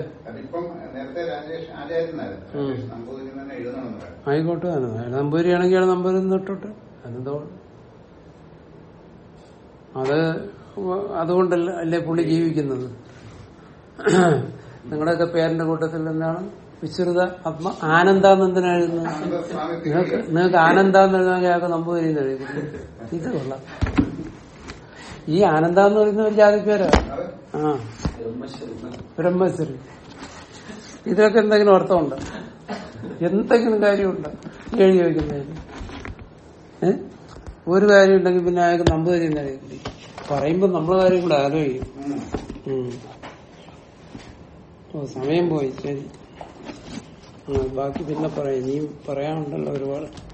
ആയിക്കോട്ടെ നമ്പൂരിയാണെങ്കിൽ നമ്പൂരി ഇട്ടോട്ടെ? അതെന്തോ. അത് അതുകൊണ്ടല്ല അല്ലേ പുള്ളി ജീവിക്കുന്നത്? നിങ്ങളുടെയൊക്കെ പേരന്റെ കൂട്ടത്തിൽ എന്താണ്? വിശ്രുത ആത്മ ആനന്ദാനന്ദന എന്തിനായിരുന്നു നിങ്ങൾക്ക്. നിങ്ങൾക്ക് ആനന്ദാന്ന് എഴുതാൻ അയാൾക്ക് നമ്പൂരി എന്ന് എഴുതി ഇത് കൊള്ളാം. ഈ ആനന്ദ എന്ന് പറയുന്ന ഒരു ജാതി പേരാ? അത് ആ. ബ്രഹ്മശ്രീ. ഇതൊക്കെ എന്തെങ്കിലും അർത്ഥമുണ്ട്? എന്തെങ്കിലും കാര്യമുണ്ട്? എഴുതി വയ്ക്കുന്നതിന് ഒരു കാര്യം ഉണ്ടെങ്കിൽ പിന്നെ അയാൾക്ക് നമ്മൾ എന്ന് എഴുതി പറയുമ്പോ നമ്മളെ കാര്യം കൂടെ ആലോചിക്കും. ഓ സമയം പോയി. ശരി. ബാക്കി പിന്നെ പറയാം. ഇനിയും പറയാനുണ്ടല്ലോ ഒരുപാട്.